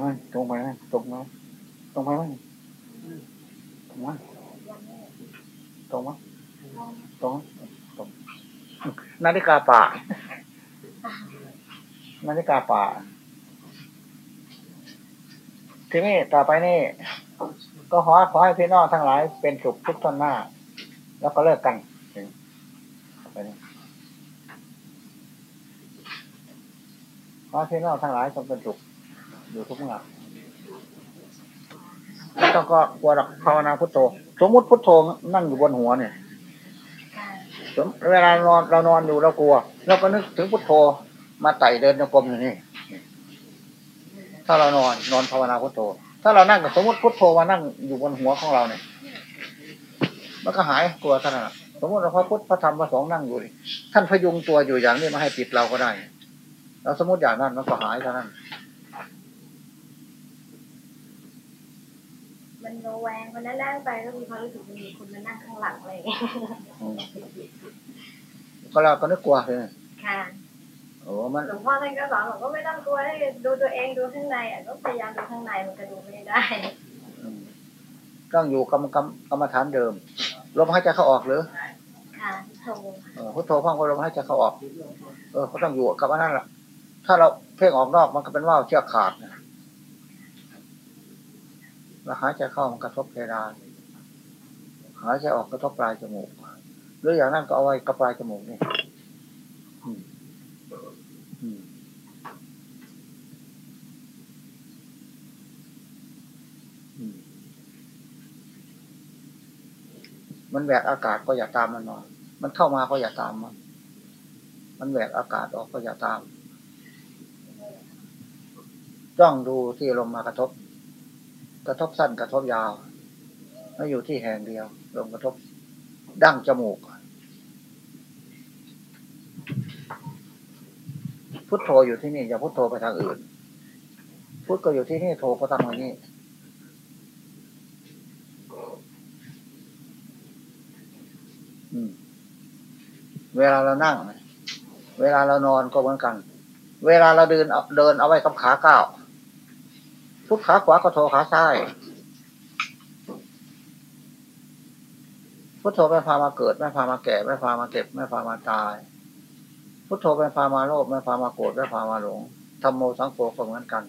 A: มันตรงไปนะตรงไหมตรงไปไหมตรงไหมตรงไหมตรงตรงนาฬิกาป่านาฬิกาป่า ทีนี้ต่อไปนี่ ก็ขอขอให้พี่น้องทั้งหลายเป็นสุขทุกท่านหน้า แล้วก็เลิกกันไปนี้ขอให้พี่น้องทั้งหลายจงเป็นสุข อยู่ทุกเมื่อไม่ต้องก็กลัวหรอกภาวนาพุทโธ สมมุติพุทโธนั่งอยู่บนหัวเนี่ยสมเวลานอนเรานอนอยู่เรากลัวเราก็นึกถึงพุทโธมาไต่เดินจงกรมอยู่นี่ถ้าเรานอนนอนภาวนาพุทโธ ถ้าเรานั่งกับสมมติพุทโธมานั่งอยู่บนหัวของเราเนี่ยมันก็หายกลัวท่านน่ะสมมติเราพระพุทธพระธรรมพระสงฆ์นั่งอยู่ท่านพยุงตัวอยู่อย่างนี้มาให้ติดเราก็ได้เราสมมติอย่างนั้นมันก็หายเท่านั้น
C: มันระแวงมันนั่งๆไปก็มีความรู้สึกมันมีคนมานั่งข้างหลังอะไรอย่างเงี้ย
A: อืมก็เราก็นึกกลัวเลย
C: ค่ะ
A: โอ้มัน
C: หลวงพ่อท่านก็สอนบอกว่าไม่ต้องกลัวให้ดูตัวเองดูข้างในอะก็พยายามดูข้างในมันก็ดูไม่ได้
A: อืมต้องอยู่กรรมกรรมกรรมฐานเดิมลมหายใจเข้าออกหรือ
C: ค่ะโทร
A: เออพุทโธพังก็ลมหายใจเข้าออก เออเขาต้องอยู่กับอันนั้นแหละทถ้าเราเพ่งออกนอกมันก็เป็นว่าวเชือกขาดนะ แล้วหายใจเข้ามันกระทบเพดานหายใจออกกระทบปลายจมูกหรืออย่างนั้นก็เอาไว้กับปลายจมูกนี่มันแหวกอากาศก็อย่าตามมันมามันเข้ามาก็อย่าตามมัน มันแหวกอากาศออกก็อย่าตามจ้องดูที่ลมมากระทบ ระทบสั้นกระทบยาวไม่อยู่ที่แห่งเดียวลมกระทบดั้งจมูก พุทโธอยู่ที่นี่อย่าพุทโธไปทางอื่น พุทก็อยู่ที่นี่โธก็ตั้งไว้นี่เวลาเรานั่ง เวลาเรานอนก็เหมือนกัน เวลาเราเดินเอาเดินเอาไว้กับขาก้าว พุทขาขวาก็โทขาซ้าย พุทโธไม่พามาเกิด ไม่พามาแก่ ไม่พามาเก็บ ไม่พามาตาย พุทโธไม่พามาโลภไม่พามาโกรธไม่พามาหลงธรรมโมสังโฆก็เหมือนกัน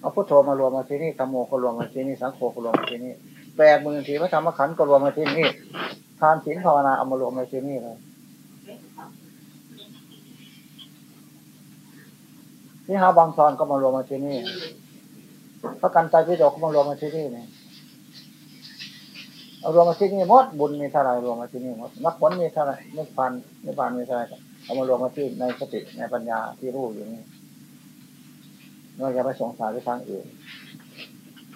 A: เอาพุทโธมารวมมาที่นี่ธรรมโมก็รวมมาที่นี่สังโฆก็รวมมาที่นี่แปดหมื่นทีพระธรรมขันธ์ก็รวมมาที่นี่ทานศีลภาวนาเอามารวมมาที่นี่เลย นี่ฮาบางซอนก็มารวมมาที่นี่พระกันใจพิโดกก็มารวมมาที่นี่เนี่ยรวมมาที่นี่หมดบุญมีเท่าไรรวมมาที่นี่หมดมรรคผลมีเท่าไรนิพพานนิพพานมีเท่าไรเอามารวมมาที่ในสติในปัญญาที่รู้อยู่นี่เราอย่าไปสงสัยไปทางอื่น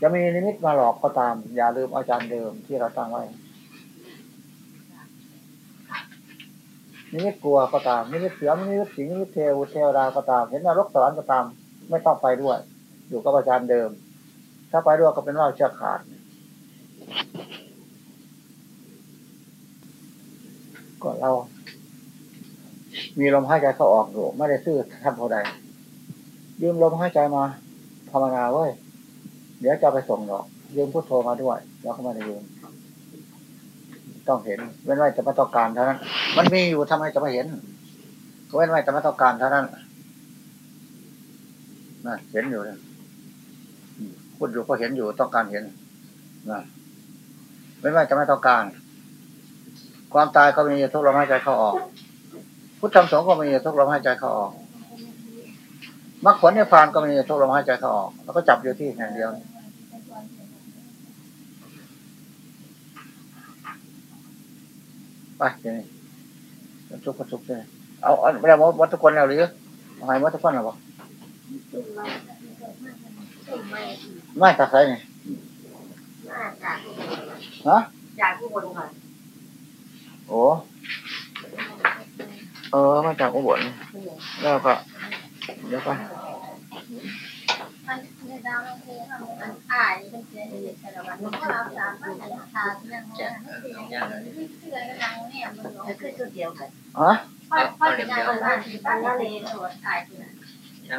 A: จะมีนิมิตมาหลอกก็ตาม อย่าลืมอาจารย์เดิมที่เราตั้งไว้ นิมิตกลัวก็ตามนิมิตเสือนิมิตสิงห์นิมิตเทวเทวดาก็ตาม เห็นนรกสวรรค์ก็ตาม ไม่ต้องไปด้วย อยู่กับอาจารย์เดิม ถ้าไปด้วยก็เป็นว่าเชือกขาดก็เรา มีลมหายใจเข้าออกอยู่ไม่ได้ซื้อทำเท่าใดยืมลมหายใจมาภาวนาเว้ยเดี๋ยวจะไปส่งดอกยืมพุทโธมาด้วย แล้วก็ม่ได้ยืม ต้องเห็น เว้นไว้จะไม่ต้องการเท่านั้น มันมีอยู่ทำไมจะไม่เห็นเว้นไว้จะไม่ต้องการเท่านั้นนะเห็นอยู่เลยพูดอยู่ก็เห็นอยู่ต้องการเห็นนะเว้นไว้จะไม่ต้องการ ความตายก็มีทุกลมหายใจเข้าออก พุทธธรรมสงฆ์ก็มีทุกลมหายใจเข้าออกมรรคผลในิพพานก็มีทุกลมหายใจเข้าออก แล้วก็จับอยู่ที่แห่งเดียว ไปเดี๋ยวนี้ทุกคนทุกเลยเอาเอาไม่ได้หมดวัดทุกคนแล้วหรือเอาให้วัดทุกคนหรอบอกไม่ตัดใครนี่ฮะ
D: จากผู้บนค่ะ
A: โอ้เออมาจากอุบลแล้วก็เดี๋ยวไป
C: มันในดาวเราคือทำมันอ่ายเป็นเสียเด็กแต่ละวันก็รับสามารถทานเรื่องนั้นเสียงอย่างนี้เชื่อกันดังเนี่ยมัน
D: คือจุดเดียวกัน
A: ฮะ
C: พ่อพ่อจะได้คนนั้นตั้งทะเลตรวจอ่ายคือนั้น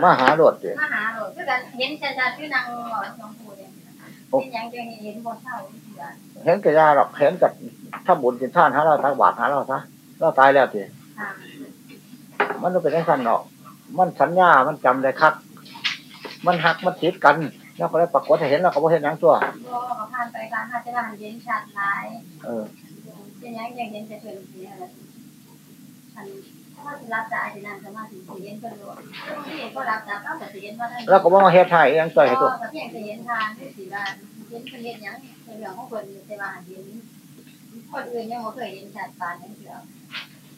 A: มาหาโดดเดียว
C: มาหาโหลดคือกันเห็นชัดๆคือนางหลอดน้องปูเนี่ยเป็นยังจะเห็นบนเท่าเสือ
A: เห็นกับยาหรอกเห็นกับถ้าบุญกินท่านหาเราตักบาตรหาเราซะเราตายแล้วสิมันต้องเป็นไอ้สั้นหรอก มันสัญญา มันจำได้คัก มันหักมันติดกันแล้วก็เลยปรากฏให้เห็นแล้วก็บ่เห็นหยังตัว
C: ก็ผ่านไปการหาจะหันเย็นชัดหลาย
A: เออ
C: เป็นยังยังเห็นจะเป็นเสียอะไรฉันถ้ารับตาจะนั่งสมาธิเย็นก็รู้ที่เห็นก็รับตาต้องแต่เย็นว่าท่าน
A: แล้วก็บ่มาเฮ็ดให้หยังจ่อยให้ตัว
C: ก็เพียงแต่เย็นทานที่สีบ้านเย็นเป็นเย็นยังเป็นเรื่องของคนแต่ว่าเย็นคนอื่นยังไม่เคยเย็นชัดปานนั้นเดียว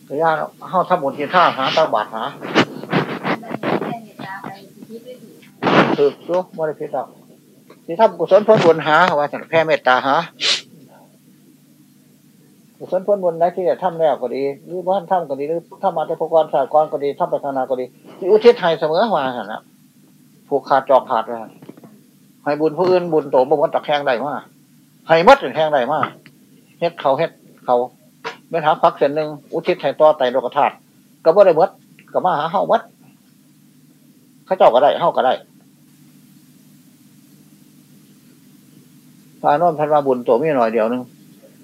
A: ก็ยาเฮาทำบุญกินท่านหาตักบาตรหา
C: มันแค่เมตตาไปคิดด้วยถูก
A: ถูกตัวบ่ได้ผิดหรอกที่ทำกุศลผลบุญหาว่าซั่นแผ่เมตตาหากุศลผลบุญไหนที่จะทำแล้วก็ดี หรือว่าทำก็ดีหรือทำมาแต่พกรศาสตร์กรก็ดีทำไปทานาก็ดีที่อุทิศให้เสมอว่าซั่นนะผูกขาดจองขาดว่าซั่นให้บุญผู้อื่นบุญโตบ่หมดตักแข้งได้มาให้หมดแข้งได้มาเฮ็ดเขาเฮ็ดเขาไม่หาพักเส้นหนึ่งอุทิศให้ต่อไตโลกธาตุก็บ่ได้หมดก็มาหาเฮาหมดเขาเจ้าก็ได้เฮาก็ได้ พระอานนพันว่าบุญตัวมีหน่อยเดียวนึง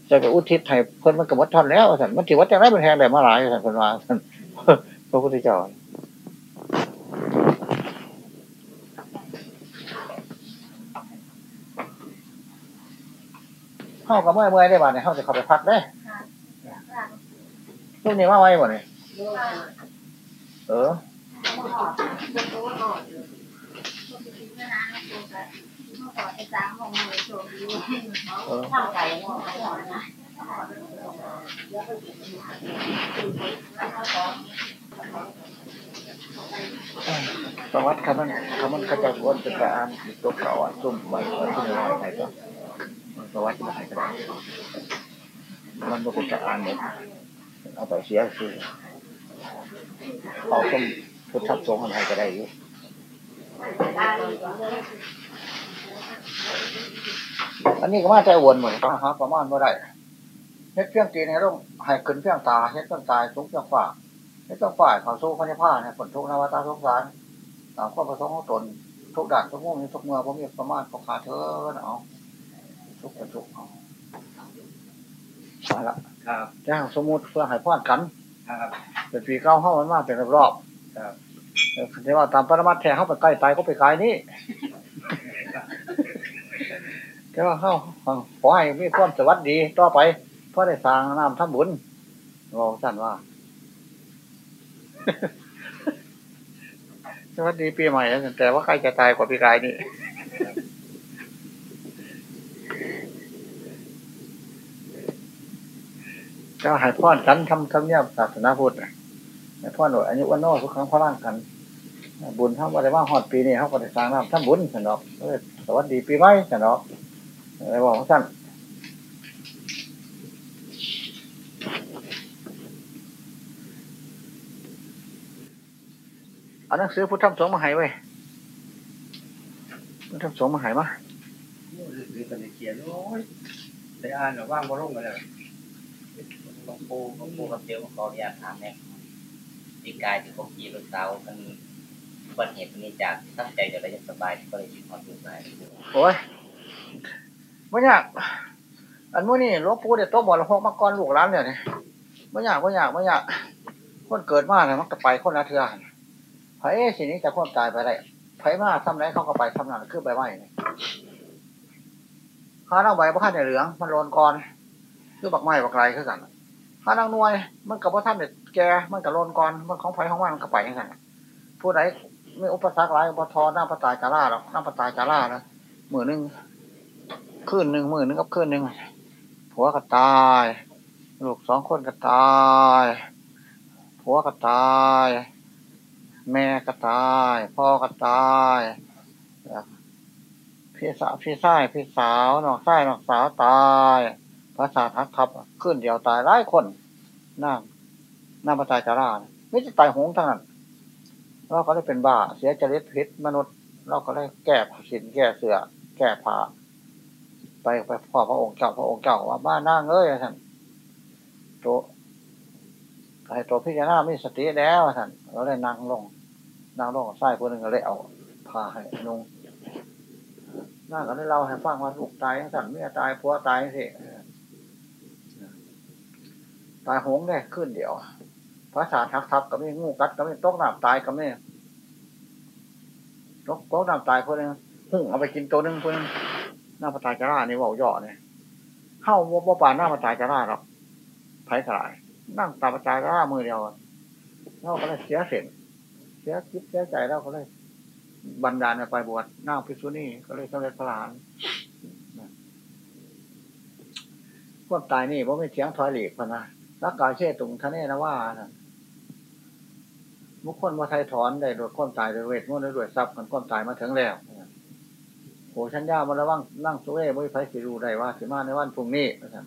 A: จะไปอุทิศให้เพิ่นมันก็หมดท่อนแล้วสันมันถือว่าจังไรเป็นแทงได้มาหลายสันพิ่นว่าซั่นพระพุทธเจ้าเข้ากับเมื่อยเมื่อยได้บ้านเนี่ยเข้าจะเข้าไปพักได้ช่วงนี้ว่าไว้บ่เนี่ยเออ
C: ทำไก่หม้อไก่นะ
A: ประวัติคำนั้นคำนั้นขาจะวนเป็นการอ่านตัวเก่าอะซุ่มไว้ไว้ที่ไหนไหนก็ประวัติมาให้ก็มันบ่ควรจะอ่านเลยเอาไปเสียคือเอาซุ่มพุทธสงฆ์อะไรก็ได้อยู่ อันนี้ก็มาใจวนหมดต้องหาประมาณว่าได้เฮ็ดเพียงตีในร่มให้ขึ้นเพียงตาเฮ็ดเพียงตายสูงเพียงฝ่าเฮ็ดเพียงฝ่ายเขาสู้พระนิพพานเนี่ยผลทุกข์นวตาสงสารตามข้อประสงค์ของตน ทุกด่านทุกมุมทุกเมื่อผมมีประมาณของขาเธอเอาทุกเป็นทุกเอามาละ
B: ครับ
A: จ้างสมมุติเพื่อให้พรกัน
B: ครับ
A: เป็นปีเก้าเข้ามันมาเป็นรอบ
B: ครับ
A: ๆเออที่ว่าตามปรมัตถ์แท้เข้าไปใกล้ตายก็ไปกายนี่ แต่ว่าเข้าขอให้มีความสวัสดีต่อไปเพราะได้สร้างน้ำทำบุญบอกท่นว่า สวัสดีปีใหม่แล้วแต่ว่าใครจะตายกว่าปีกายนี่ก็ให้พ่อนกันทำทำเนียบศาสนาพุทธน่ะให้พ่อนโดยอายุวันโนทุกครั้งพระร่างกัน บุญทำอะไรว่าหอดปีนี้เขาก็ได้สร้างน้ำทำบุญสนอกสวัสดีปีใหม่สนอก อะไรบอกของท่านเอาหนังสือพุทธธรรมสงฆ์มาให้ไว้ยพุทธธรรมสงฆ์มาให้มา
B: คือกันเขียนโอ้ยได้อ่านหรือว่างบ่ลงกันเลยหลวงปู่หลวงปู่กับเตียวขออนุญาตถามเนี่ยปีกายที่ผมขี่รถเตามันอุบัติเหตุนี้จากตั้งใจจะได้สบายก็เลยคิดความดูได้
A: โอ้ย ไม่ยาก อันมื่อนี้หลวงปู่เด็ดโตบอลหกมาก่อนลูกหลานเนี่ยนี่ไม่ยากไม่ยากไม่ยาก คนเกิดมาเนี่ยมันก็ไปคนละเทือไผ่สิ่นี้จะพ้นตายไปได้ไผ่มาทำไรเขาก็ไปทำนั่นคือใบไม้นี่ข้านั่งใบบ้านในเหลือง มันโลนก่อนคือบักไม้บักไรคือกันข้านั่งนวย มันกับว่าท่านเด็ดแกมันกับโลนก่อนมันของไผ่ของมันมันก็ไปอย่างนั้นผู้ใดไม่อุปสรรคหลายอุปทอหน้าปตายจาราหรอกหน้าปตายจารานะมือหนึ่ง คืนหนึ่งมือหนึ่งกับคืนหนึ่งผัวก็ตาย ลูกสองคนก็ตายผัวก็ตาย แม่ก็ตาย พ่อก็ตายพี่สาวพี่ชายพี่สาวน้องชายน้องสาวตายพระสาทักครับ ขึ้นเดียวตายหลายคนนั่งนั่งมาตายจาราไม่ใช่ตายหงส์ทั้งนั้นเราก็ได้เป็นบ้า เสียจริตพิษมนุษย์ เราก็ได้แก้สินแก้เสือ แก้ผ้า ไปไปพ่อพระองค์เจ้าพระองค์เจ้าว่าบ้านนั่งเอ้ยท่านโตให้ตัวพิจารณามีสติแล้วท่านเราได้นั่งลงนั่งลงกับไส้คนหนึ่งก็เลยเอาผ้าให้นุ่งนั่งก็ได้เล่าให้ฟังว่าลูกตายท่านเมียตายผัวตายสิตายหงได้ขึ้นเดียวภาษาทักทับก็ไม่งูกัดก็ไม่ตกน้ำตายก็ไม่ตกตกน้ำตายคนหนึ่งหุ่งเอาไปกินตัวหนึ่งคนหนึ่ง หน้าปตายจารานี่ว่าหยอเนี่ยเข้าว่าป่าหน้าปตายจาราหรอกไผ่สลาย นั่งตาปตายจารามือเดียวเราก็เลยเสียเสียเสียคิดเสียใจแล้วก็เลยบันดาลไปบวชหนั่งพิษุนี่ก็เลยสำเร็จพระานพวกตายนี่เพราะไม่เสียงถอยหลีกพนะรักกายเช่ตุงทะเนนะว่านะมุขคนว่าไทยถอนได้โดยก้นตายโดยเวทมนต์โดยทรัพย์มันก้นตายมาถึงแล้ว หชันย่ามาระวังนั่งสุเร่ไม่ไฟสิรูได้ว่าสิมาในวันพรุ่งนี้นะครับ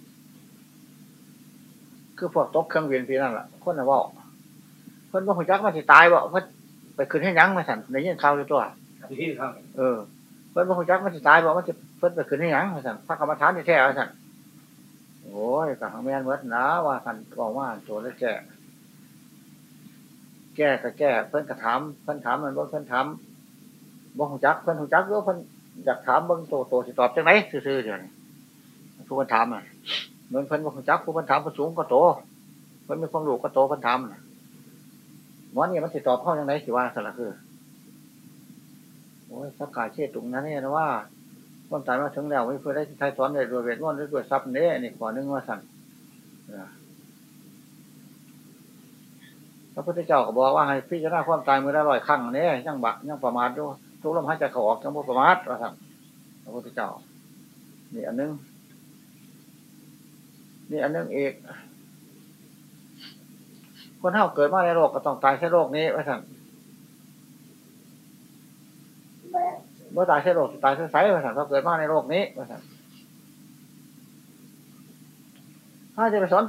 A: คือพวกตกเครื่องเวียนพี่นั่นแหละคนน่ะบอกเพิ่นว่าหัวจักมันสิตายบ่เพิ่นไปคืนให้ยั้งมาสั่นในยินข่าวอยู่ตัว
B: ที่ครับ
A: เออเพิ่นว่าหัวจักมันสิตายบ่มันจะเพิ่นไปคืนให้ยั้งมาสั่นพระกรรมฐานที่แท้มาสั่นโอ้ยกับทางแม่นเบิดนะว่าสั่นบอกว่าตัวแล้วแก่แก้ก็แก้เพิ่นก็ถามเพิ่นถามมันบ่เพิ่นถามบ่หัวจักเพิ่นหัวจักอยู่เพิ่น อยากถามเบิ่งโตโตสิตอบจังไหนซื่อๆเดี๋ยวนี้ทุกคนถามอะเหมือนเพิ่นว่าจักผู้เพิ่นถามผู้สูงก็โตเพิ่นมีความรู้ก็โตเพิ่นทำหมอนี่มันติตอบเข้าอย่างไรสิว่าสละคือโอ้ยสักกาเชตุงนั้นเนี่ยนะว่าคนตายมาถึงแล้วไม่เพื่อได้ใช้สอนได้ด้วยเวทมนต์ได้ด้วยทรัพย์เนี่ยนี่ขอนึงว่าสั่นพระพุทธเจ้าก็บอกว่าให้พิจารณาความตายมือละร้อยครั้งเนี่ยยังบะยังประมาทด้วย ทุกลมหายใจเขาออกยังบ่ประมาทว่าสั่นพระพุทธเจ้านี่อันนึงนี่อันนึงเอกคนเท่าเกิดมาในโลกก็ต้องตายแค่โลกนี้ว่าสั่นเมื่อตายแค่โลกตายแค่ไสว่าสั่นเขาเกิดมาในโลกนี้ว่าสั่นถ้าจะไปสน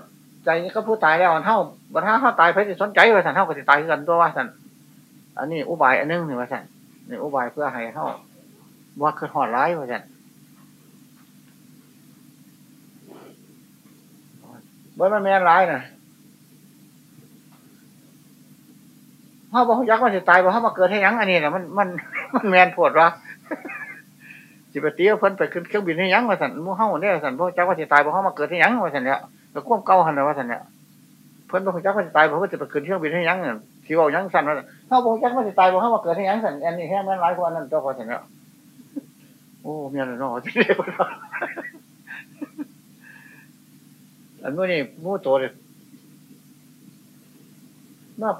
A: ใจนี้ก็พูดตายแล้วเท่าบัดถ้าเขาตายเพื่อจะสนใจว่าสั่นเท่าก็จะตายกันตัวว่าสั่นอันนี้อุบายอันนึงนี่ว่าสั่ นนี่อุบายเพื่อให้เท่าว่าคือหอดร้ายว่าสั่นบ่มันแม่นร้ายนะพ่อบอกยักษ์ว่าจะตายบอกเขามาเกิดให้ยังอันนี้นะมันมันมันแมนโผดวะสิบตีเพิ่นไปขึ้นเครื่องบินให้ยังว่าสันมู่เฮาเนี่ยสันพ่อจักว่าจะตายบอกเขามาเกิดให้ยังว่าสันเนี่ยแล้วควบเก่าหันเลยว่าสันเนี่ยเพิ่นบอกยักษ์ว่าจะตายบอกเขาจะไปขึ้นเครื่องบินให้ยังเนี่ย ที่ว่ายังสั่นว่าเขาบอกยักษ์ว่าจะตายบอกเขามาเกิดให้ยังสั่นอันนี้แค่แม่นร้ายกว่านั้นตัวพอสันเนี่ยโอ้เมียนน้อที่เดียวอันนู้นนี่มู่โตเลยนับ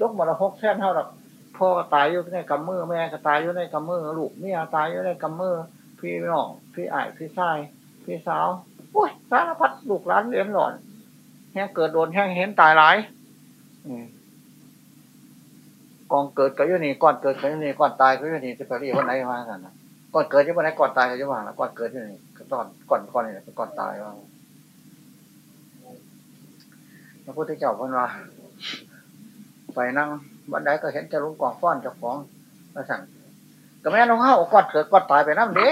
A: ตกมาละหกแสนเท่าหรอกพ่อก็ตายอยู่ในกำมือแม่ก็ตายอยู่ในกำมือลูกเมียตายอยู่ในกำมือพี่น้องพี่อ้ายพี่ชายพี่สาวโอ้ยสารพัดลูกหลานเลี้ยงหลอนแห้งเกิดโดนแห้งเห็นตายหลายก องเกิดก็อยู่นี่ก่อนเกิดก็อยู่นี่ก่อนตายก็อยู่นี่จะไปเรียกวันไหนมาสันนะก่อนเกิดจะวันไหนก่อนตายก็จะว่าแล้วก่อนเกิดอยู่นี่ตอนก่อนก่อนนี่ก่อนตายว่าพระพุทธเจ้าพูดว่าไปนั่งบันไดก็เห็นจะลุงกองฟ้อนเจ้าของมาสั่งก็แม่น้องเฮาก่อนเกิดก่อนตายไปน้ำเด้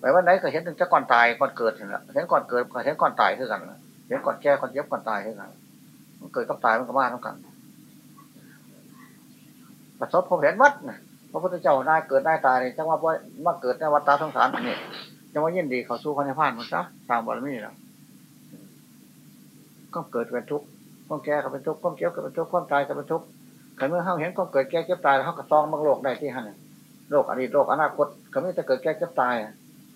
A: ไปวันไหนก็เห็นถึงจะก่อนตายก่อนเกิดเห็นละเห็นก่อนเกิดก็เห็นก่อนตายคือกันเห็นก่อนแก่ก่อนเย็บก่อนตายคือกันมันเกิดกับตายมันก็มาทั้งกัน ประสบพบเห็นวัดนะพระพุทธเจ้าได้เกิดได้ตายเลยจังว่าว่ามาเกิดในวัดตาสงสารอันนี้จังว่ายินดีเขาสู้คนในพานมันซะสร้างบารมีแล้วก็เกิดเป็นทุกข์ความแก่ก็เป็นทุกข์ความเจ็บก็เป็นทุกข์ความตายก็เป็นทุกข์ขันเมื่อเขาเห็นความเกิดแก่เก็บตายเขาก็ซองมังโลกได้ที่หันโลกอดีตโลกอนาคตเขาไม่จะเกิดแก่เก็บตาย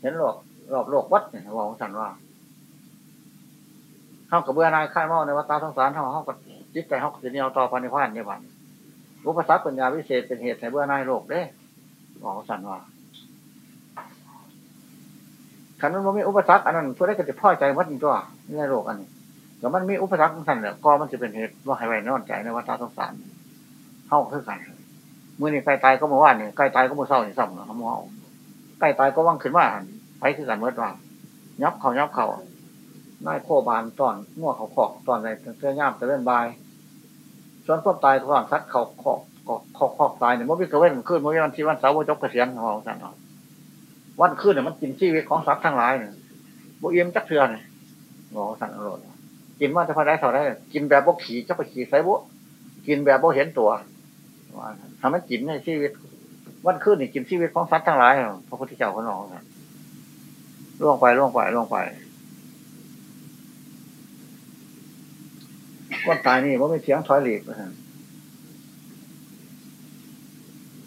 A: เห็นโลกรอบโลกวัดเนี่ยว่าของสันว่าเขากับเบื่อนายค่ายมอในวัดตาสงสารเขาเขาก็จิตใจเขาจะเนียวต่อพันิพานเนี่ยวัน อุปสรรคปัญญาวิเศษเป็นเหตุให้เบื่อหนายโลกเด้บอกสันว่าขันมันไม่มีอุปสรรคอันนั้นเพื่อได้กระติพ่อใจวัดนี่ตัวนี่โลกอันนี้แต่มันมีอุปสรรคของสันเนี่ยก็มันจะเป็นเหตุว่าให้ไว้นอนใจในวัดตาสงสารเข้าคือกันเมื่อนี่ใกล้ตายก็มาว่านี่ใกล้ตายก็มาเศร้านี่ซ้ำนะเขาเอาใกล้ตายก็ว่างขึ้นว่าไปคือกันเมื่อว่ายับเขายับเขานายโคบานตอนง่วเขาขอกตอนในเสื้อย่ามจะเล่นบาย ส่วนความตายตอนซัดเขาขอกขอกขอกตายเนี่ยมันเป็นกระเว้นขึ้นมันวันที่วันเสาร์วันจบเกษียณของสันวันขึ้นเนี่ยมันกินชีวิตของสัตว์ทั้งหลายเนี่ยบุเอี่ยมจักเทือนบอกสันอร่อยกินว่าจะพอได้เท่าได้ กินแบบบกขี่จะไปขี่ไซบุกินแบบบ่เห็นตัวทำให้กินในชีวิต วันขึ้นนี่กินชีวิตของสัตว์ทั้งหลายพระพุทธเจ้าเขาบอกครับล่วงไปล่วงไปล่วงไป วันตายนี่ว่าไม่เสียงถอยหลีกนะ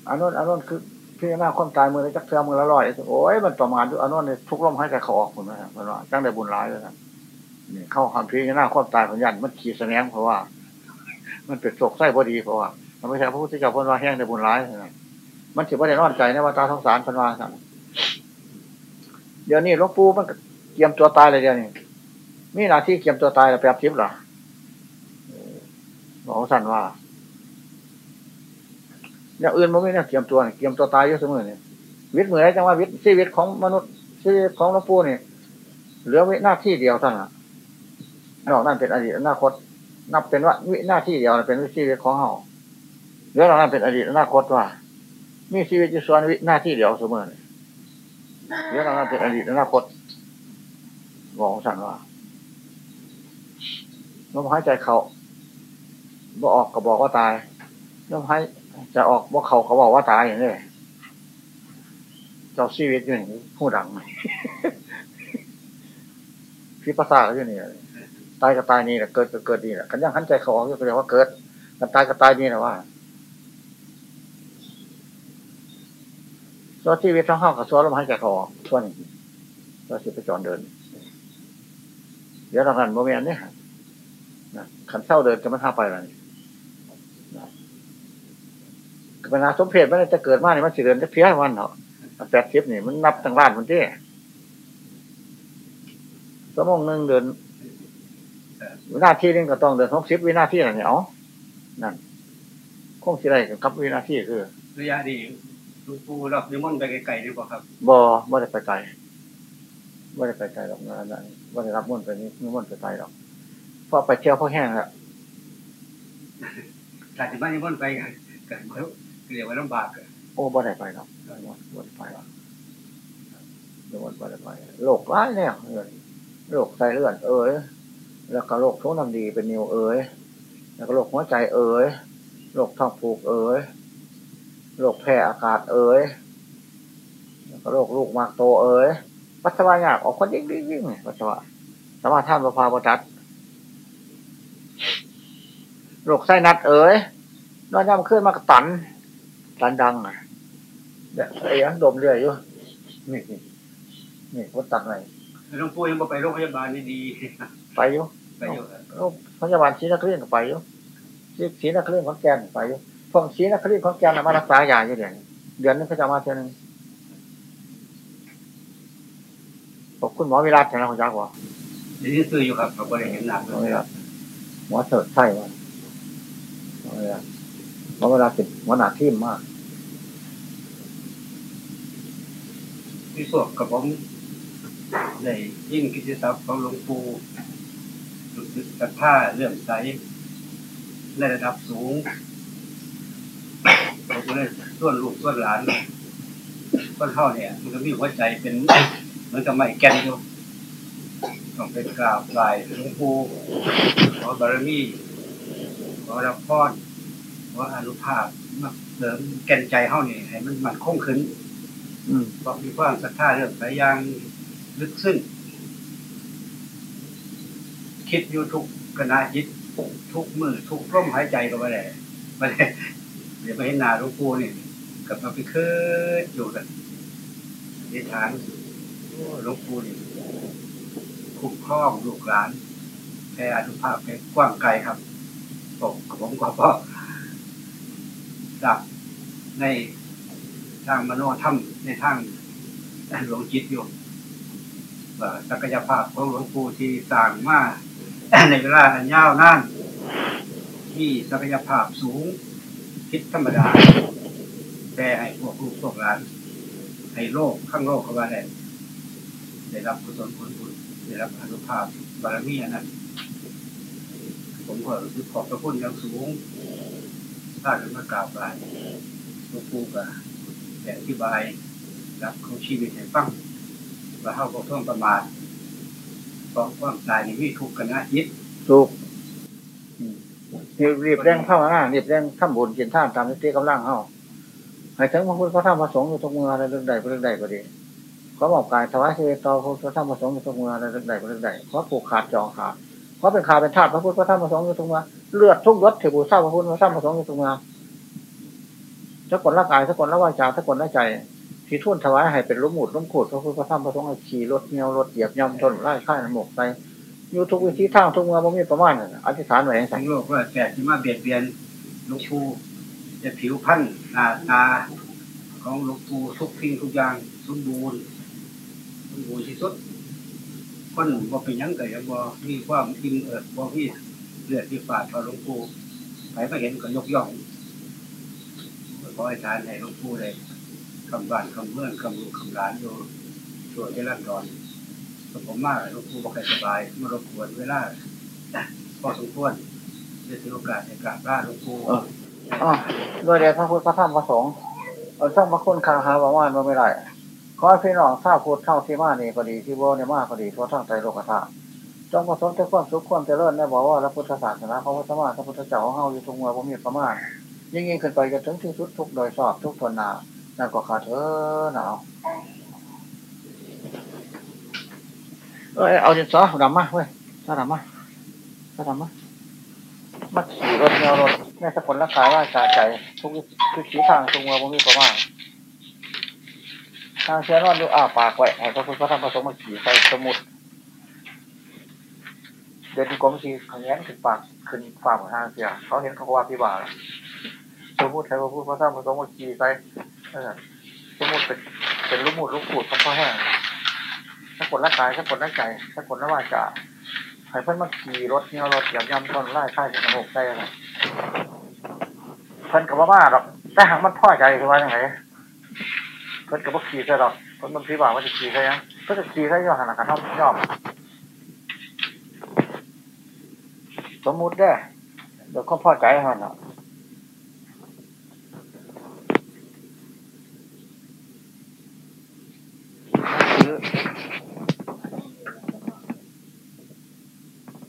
A: อันนู้นอันนู้นคือพี่หน้าคนตายมือลยจักเทือมือละลอยโอ้ยมันประมาณด้วยอันนู้นทุกลมให้ใจเขาออกคนนะมันว่าจังได้บุญร้ายเลยนะนี่เข้าคำพี่หน้าความตายของยันมันขี่แสดงเพราะว่า มันเป็นโศกไส้พอดีเพราะว่ามันไม่ใช่พระพุทธเจ้าพูดว่าแห้งในบุญร้ายนะมันถือว่าได้นอนใจในวัฏสงสารพันวาสันเดี๋ยวนี้หลวงปู่มันเกียมตัวตายเลยเดี๋ยวนี้มีหน้าที่เกียมตัวตายแล้วแปบทิพย์หรอ บอกสันว่าอย่างอื่นมันไม่เนี่ยเกียมตัวเกียมตัวตายเยอะเสมอเนี่ยวิทย์เหมือนจังว่าวิทย์ชีวิตของมนุษย์ชีวิตของหลวงปู่เนี่ยเหลือวิหน้าที่เดียวเท่านั้นนอกนั้นเป็นอดีตอนาคต นับเป็นว่าวิหน้าที่เดียวเป็นวิชีวิตของเขาเหลือเรานั้นเป็นอดีตอนาคตว่า มีชีวิตอยู่ส่วนวิหน้าที่เดียวเสมอเนี่ยเหลือเรานั้นเป็นอดีตอนาคตบอกสันว่าลมหายใจเขา บ่ออกก็บอกว่าตายแลมหายจะออกบ่เขาเขาบอกว่าตายอย่างนี้เจ้าชีวิตอยู่างนี้ผู้ดังไหมพพิภาษาก็อยู่นี่ตายก็ตายนี่แหละเกิดก็เกิดนี่แหละกันยังหันใจเขาออกก็เรียกว่าเกิดกันตายก็ตายนี่แหละว่าตัวชีวิตทั้งห้องกับส่วนลมหายใจเขาออกส่วนนี้ตัวชีพจรเดิน เดี๋ยวเรากันโมเมนต์เนี่ยขันเศร้าเดินจะมันท่าไปแล้วนี่ ปัญหาสมเพศมันจะเกิดมาเนี่ยมันสิเดินจะเพี้ยวันเนาะแปดสิบนี่มันนับตั้งล้านมันเจ้ชั่วโมงหนึ่งเดินวินาทีนึงก็ต้องเดินหกสิบวินาทีอะไรเนี่ยเอานั่นคงสิได้กับวินาทีคือ
B: ระยะดีหลวงปู่รับนิมนต์ไปไกลๆดีกว่าครับ
A: บ่บ่ได้ไปไกลบ่ได้ไปไกลหรอกงานนั้นบ่ได้รับมนต์ไปนี่มนต์ไปไกลหรอกเพราะไปเที่ยวเพราะแห้งแล้ว
B: ถ้าสิมานิมนต์ไปก็ เรียกว่าลำบากอะ
A: โอ้บ่ได้ไปหรอกบ่ได้ไปหรอกบ่ได้ไปโรคร้ายแน่โรคไตเลือดเอ้ยแล้วก็โรคท้องน้ำดีเป็นนิวเอ้ยแล้วก็โรคหัวใจเอ้ยโรคท้องผูกเอ้ยโรคแพ้อากาศเอ้ยแล้วก็โรคลูกมากโตเอ้ยปัสสาวะยากออกคนยิ่งยิ่งยิ่งปัสสาวะสมารถท่านประพาประจัดโรคไส้นัดเอ้ยนอนย่ำขึ้นมากระตัน ตันดังอะเนี่ยไอ้ยังดมเรื่อยอยู่นี่นี่นี่คนตัดไหน
B: หลวงปู่ยังบ่ไปโรงพยาบาลนี่ดี
A: ไปอยู่
B: ไปอยู่
A: โรงพยาบาลศรีนครินทร์ก็ไปอยู่ศรีศรีนครินทร์ขอนแก่นก็ไปอยู่พวกศรีนครินทร์ขอนแก่นน่ะมารักษายาอยู่เดือนเดือนนึงเขาจะมาเท่านึงบอกคุณหมอวิรัตใช่ไหมคุณจักว่า
B: เดี๋ยวนี้ซื้ออยู่ครับเราก็ได้เห็นหนัก
A: ห
B: เล
A: มอวิ
B: ย
A: รัตหมอเถิดใช่ว่าหม อวิรัตหมอวิรัตเป็นหัวหน้าทีมมาก
B: ที่สวกกับผมได้ยิ่งกิจศัพท์ของหลวงปู่รู้สึกศรัทธาเลื่อมใสในระดับสูงผมก็เลยส่วนลูกส่วนหลานคนเข้าเนี่ย มันก็มีหัวใจเป็นเหมือนกับไม้แก่นอยู่ต้องเป็นกราบไหว้หลวงปู่ขอบารมีขอรับพร ขออนุภาพมาเสริมแก่นใจเข้าเนี่ยให้มันมันคงขึ้น
A: อืม
B: เพราะมีความศรัทธาเรื่องสายยางลึกซึ้งคิดอยู่ทุกขณะจิตทุกมือทุกลมหายใจก็ไม่ได้ไม่ได้เดี๋ยวไปเห็นหนาหลวงปู่นี่กับมาไปคืนอยู่กันในฐานโอ้หลวงปู่นี่คุ้มครองลูกหลานแค่อนุภาพแค่กว้างไกลครับตกกับผมก็เพราะ ดับในทางมโนธรรมในทางหลวงจิตอยู่ว่าศักยภาพของหลวงปู่ที่สร้างมาในเวลาอันยาวนานมีศักยภาพสูงคิดธรรมดา แต่ให้พวกลูกพวกหลาน ให้โลกข้างโลกเขาว่าได้ได้รับกุศลผลบุญได้รับอนุภาพบารมีอันนั้นผมก็รู้สึกขอบพระคุณอย่างสูง ถ้าจะมากราบไหว้หลวงปู่ก็แต่อธิบายรับของชีวิตให้ฟังว่าเขาก็ต้องประมาทเพราะความตายนี่มีทุกข์กันนะยิด
A: ถูกอืมรีบเร่งเข้าหน้ารีบเร่งทำบุญกินท่านตามที่กำลังเข้าให้ถึงพระพุทธพระธรรมพระสงฆ์อยู่ทุกเมื่ออะไรเรื่องใดเรื่องใดก็ดีขอบอกกายถวายชีวิตต่อพระพุทธพระธรรมพระสงฆ์อยู่ทุกเมื่ออะไรเรื่องใดเรื่องใดขอผูกขาดจองขาด ขอเป็นขาเป็นทาสพระพุทธพระธรรมพระสงฆ์อยู่ทุกเมื่อเลือดทุกรสถือบูชาพระพุทธพระธรรมพระสงฆ์อยู่ทุกเมื่อถ้ากลละกายถ้ากลละวาจาถ้ากลละใจที่ทุ่นถวายให้เป็นลุ่มหมุดลุ่มขูดพระพุทธพระธรรมพระสงฆ์ขี่รถเงี้ยวรถเหยียบย่ำทนไล่ข้ายน้หมกใส่อยู่ทุกวิธีทางทุกเมื่อบ่มีประมาณอธิษฐานไว้ให้ใส่
B: ทั้งโลกว่าแต่ที่มาเบียดเบียนลวงปู่จะผิวพันธุ์หน้าตาของลวงปู่ทุกสิ่งทุกอย่างสมบูรณ์สมบูรณ์ที่สุด คนบ่เป็นยังก็ยังบ่มีความอิ่มเอิบบ่มีเลือดที่ฝาดต่อหลวงปู่ใครมาเห็นก็ยกย่องขอให้ทานให้หลวงปู่ได้คำบ้านคำเมืองคำลูกคำหลานอยู่ช่วยเจริญดอนถ้าผมมากหลวงปู่บ่ค่อยสบายมารบกวนเวลาพอสมควรจะถือโอกาสในกราบลาหลวงปู่
A: อ๋อโดยเดชพระพุทธพระธรรมพระสงฆ์เอาช่องพระคุณคาหาประมาณมาไม่ได้ ขอให้พี่น้องทราบพูดเท่าที่มานี่ก็ดีที่โบในมาก็ดีทั่วทั้งใจโลกธาตุจงประสบแต่ความสุขความเจริญได้บอกว่าพระพุทธศาสนาพระพุทธมาพระพุทธเจ้าของเฮาอยู่ทุกเมื่อบ่มีประมาณยิ่งยิ่งขึ้นไปจนถึงที่สุดทุกโดยชอบทุกทนนานั่นก็ขาดเถอหนาวเอ้ยเอาดินสอดำมาเว้ยสอดำมาสอดำมามาขี่รถเงารถแม่สกุลรักษาว่าจาใจทุกทุกขี่ทางทุกเมื่อผมมีประมาณ ทางเสียนอนอยู่อ้าปากไว้ให้พระพุทธพระธรรมพระสงฆ์มาขี่ใส่สมุดเดินกรมสีขยันขึ้นปากขึ้นปากของทางเสีย เขาเห็นเขาว่าพี่บ่าวสมมติใครมาพูดพระธรรมพระสงฆ์มาขี่ใส่สมมติเป็นเป็นลูกหมุดลูกขูดของพ่อแห้งถ้ากดละกายถ้ากดละใจถ้ากดละวาจาให้เพิ่นมาขี่รถเนี่ยรถอย่างยำต้นไล่ค่ายเป็นกระโหกได้อะไรเพิ่นกับว่ามาหรอกแต่หากมันพ่อใจคือว่าอย่างไร เพิ่นกับว่าขี่ใส่หรอกเพิ่นมันพี่บ่าว่าจะขี่ใส่ยังเพิ่นจะขี่ใส่ย่อหันหลังกันท่อมย่อมสมมุติได้อเดี๋ยวเขาพอใจเขาเนาะซื้อ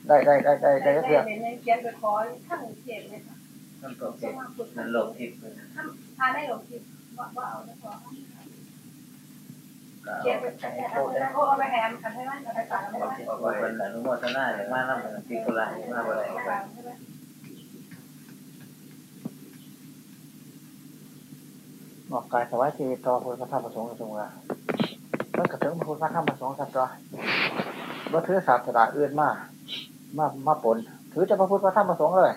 A: ได้ได้ได้ได้ได้เพื่อน
C: ในเขียนไปขอข้างเขียนเลยค่ะ
F: นั่นก็เป็นนั่นโลกทิพย์
C: ถ้าได้หลงผิดว่าว่าเอาได้พอ
F: ก็
C: เขียนไปเอาเอาไปแฮมกันให้มันเอาไปฝากเอาไป
F: เอาไว้เป็นอนุโมทนาอย่างมากนั่นเป็นปีกุลามาบ่ได้ไป
A: นอกกายสวายทีต่อพุทธพระธรรมประสงค์สงฆ์ละมันกระเถึงพุทธพระธรรมประสงค์สัตว์ตัวว่าถือศาสนาอื่นมามามาปนถือจะพระพุทธพระธรรมประสงค์เลย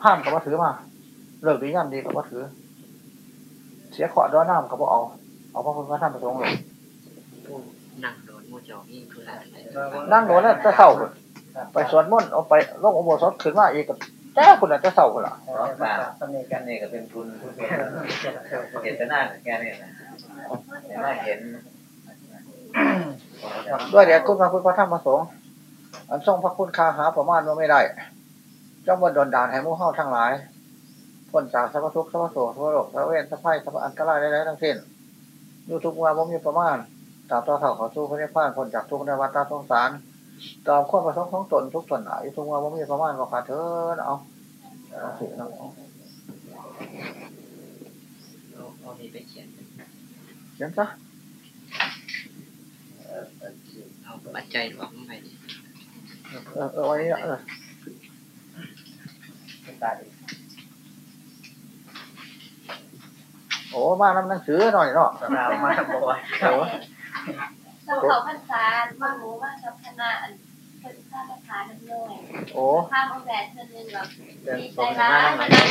A: ผ่านกับว่าถือมาเลิกดีย่ำดีกับว่าถือ เสียขอด้อน้ำกับว่าเอา เอาพระพุทธพระธรรมประสงค์เลย
G: นั่งโดนมูจอยิ่งคืออะไร
A: นั่งโดนแล้วจะเศร้าพุ่นไปสวดมนต์เอาไปลงอุโบสถขึ้นมาอีกกับแจ้คุณน่ะจะเศร้าพุ่นล่ะ
F: ร้องตาสำเนียงกันนี่ก็เป็นทุนเจตนาแค่นี้นะแต่ว่าเห็น
A: ด้วยเดี๋ยวคุณพระพุทธพระธรรมประสงค์อันทรงพระคุณคาหาประมาณว่าไม่ได้จ้องบนดนดานให้หมู่เฮาทั้งหลายพ้นจากสัพพทุกข์สัพพโสสัพพโรคสัพพเวทสัพพไพสัพพอันตรายใดๆทั้งสิ้น อยู่ทุกวันผมมีประมาณตามต่อเท่าขอสู้พระนิพพานพ้นจากทุกในวัฏสงสารตามความประสงค์ของตนทุกตนหนอยู่ทุกวันผมมีประมาณว่าขาดเถินเอาเอาสิเอาเอา
G: เอาดีไปเขียน
A: เขียนซะ
G: เอาปัจจัยหลวงไป
A: เออเออวันนี้เออ
F: ตาดี
A: โอ้มาน้ำหนังสือหน่อยเนาะ
F: เรามาบ่อย
A: โอ้
C: เราเขาพรรษามารู้ว่ากับคณะอันเป็นข้าราชการนั่นเลย
A: โอ้
C: ข้ามเอาแหวนเธอเงินแบบ
F: เดิน
C: ดี
F: ต
C: ใจ
F: รง
C: ร้า
F: หน้าย
C: มานั่ง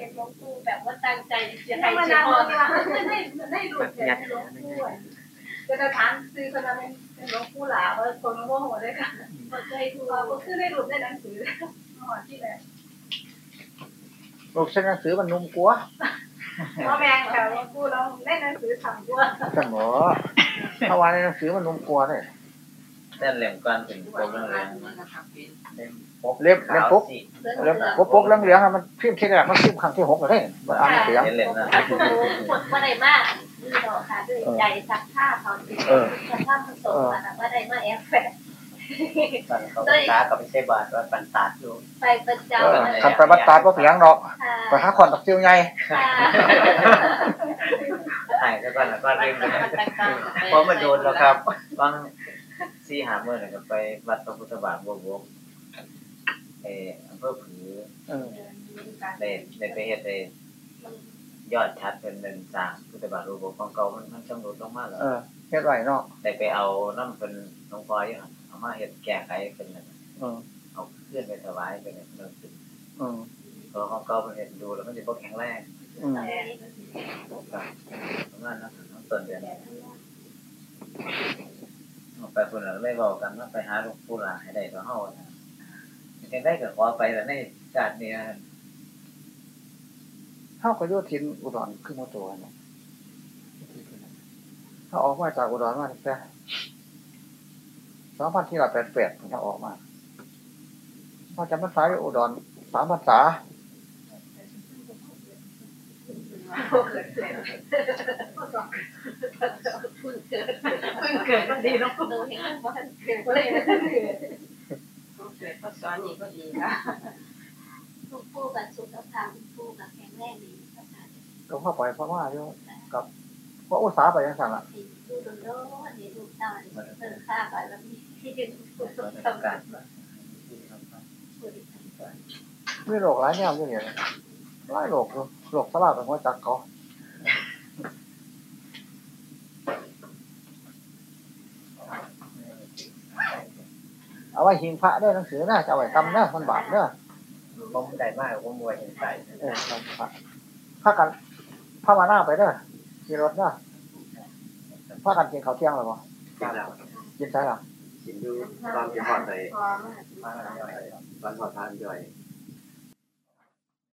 C: เป็นหลวงปู่แบบว่าตั้งใจจะให้เจ้าพ่อไม่ได้ไม่ได้หลุดจากหลวงปู่จะจะถามซื้อคนนั้นเป็นหลวงปู่หลาว่าคนโง่หัวได้ค่ะก็เคยดูก็คือได้หลุดในหนังสือหอที่แบบ
A: ลูกเส้นหนังสือมันนุ่มกลัว
C: พ่อแม่ค่ะหลวงปู่เราเล่นหนังสือทำด้วย
A: จังหรอถ้าวานในหนังสือมันนุ่มกลัวเนี่ย
F: แต่เหลี่ยมกันเป็นโปกเรื่อง
A: เล็บเล็บปุ๊บเล็บปุ๊บปุ๊บเหลืองๆอะมันพิมพ์ที่แรกมันพิมพ์ครั้งที่หกเลยมันอ่านเสียง
F: เห็นเหลี่ยมนะ
C: ถ้าคุณรู้ผลว่าได้มากดีดอกค่ะด้วยใจซักผ้าเขาดีซักผ้าผสมกันว่าได้มาแอฟแฟ
F: สั่นเขาตากับไปใช้บาทว่าปันตาดอยู่
C: ไปประจ
A: เออคันไปบัดตาดว่าเสียงดอกไปหาคอนตักเซียวไง
F: หายแล้วก็แล้วก็เริ่มเพราะมันโดนแล้วครับบางซี่หาเมื่อไหร่ก็ไปวัดพระพุทธบาทบวบเอออำเภอผือ
A: เออ
F: ได้ได้ไปเฮ็ดได้ยอดชัดเป็นเป็นสร้างพุทธบาทรูปของเก่ามันมันชำรุดลงมาแล้ว
A: เออเฮ็ดไรเนาะ
F: ได้ไปเอาน้ำเป็นหลวงพ่ออยู่หั่น เอามาเฮ็ดแก้ไขเป็นนั่น
A: เออ
F: เอาเคลื่อนไปถวายเป็นนั่นเริ่มขึ้น
A: เออ
F: เพราะของเก่ามันเห็นดูแล้วมันจะบ่แข็งแรง
A: อืม
F: ประมาณนั้นน้ำต้นเดือนเอาไปคนละเลยเว้ากันว่าไปหาหลวงปู่หลาให้ได้ตัวเฮาน่ะจังได้ก็ขอไปแล้วในชาตินี้
A: เท่ากับโยธินอุดรขึ้นมาตัวเนาะถ้าออกมาจากอุดรมาแต่ สองพันที่เราแปดแปดถ้าออกมาพอจำพรรษาอยู่อุดรสามพรรษา
C: เพิ่งเกิดก็ดีเนาะดูเห็นว่าเกิดก็เลยเกิด
H: เกิดก็สอนนี่ก็ดีนะ
C: ทุกผู้กับสุขภาพผู้กับแข็งแรงดีภาษา
A: ก็เข้าไปเพราะว่าอยู่กับเพราะอุตสาหไปยังสั่งละ
C: ดีผู้ตรงโน้นนี่ถูกต้องเติมค่าไปแล้วมี ที่จะถูกต้องทำการผู้ที่ทำก่อน
A: มีโรคหลายแนวอยู่เนี่ยหลายโรคอยู่โรคสลาดเป็นหัวจักเขาเอาไว้หิงพระเด้อหนังสือนะจะเอาไว้กำเด้อมันบาปเด้อ
B: ผมได้มากผมมวยเห็นใจ
A: เออทำพระพากันพามาหน้าไปเด้อมีรถเด้อพากันกินข้าวเที่ยงหรือเปล่า
B: กินแล้ว
A: กินใช่หรอ
B: กินอยู่ตอนกินหอดเลย
C: พร้อม
B: มาแล้วย่ตอนหอดทานย่อย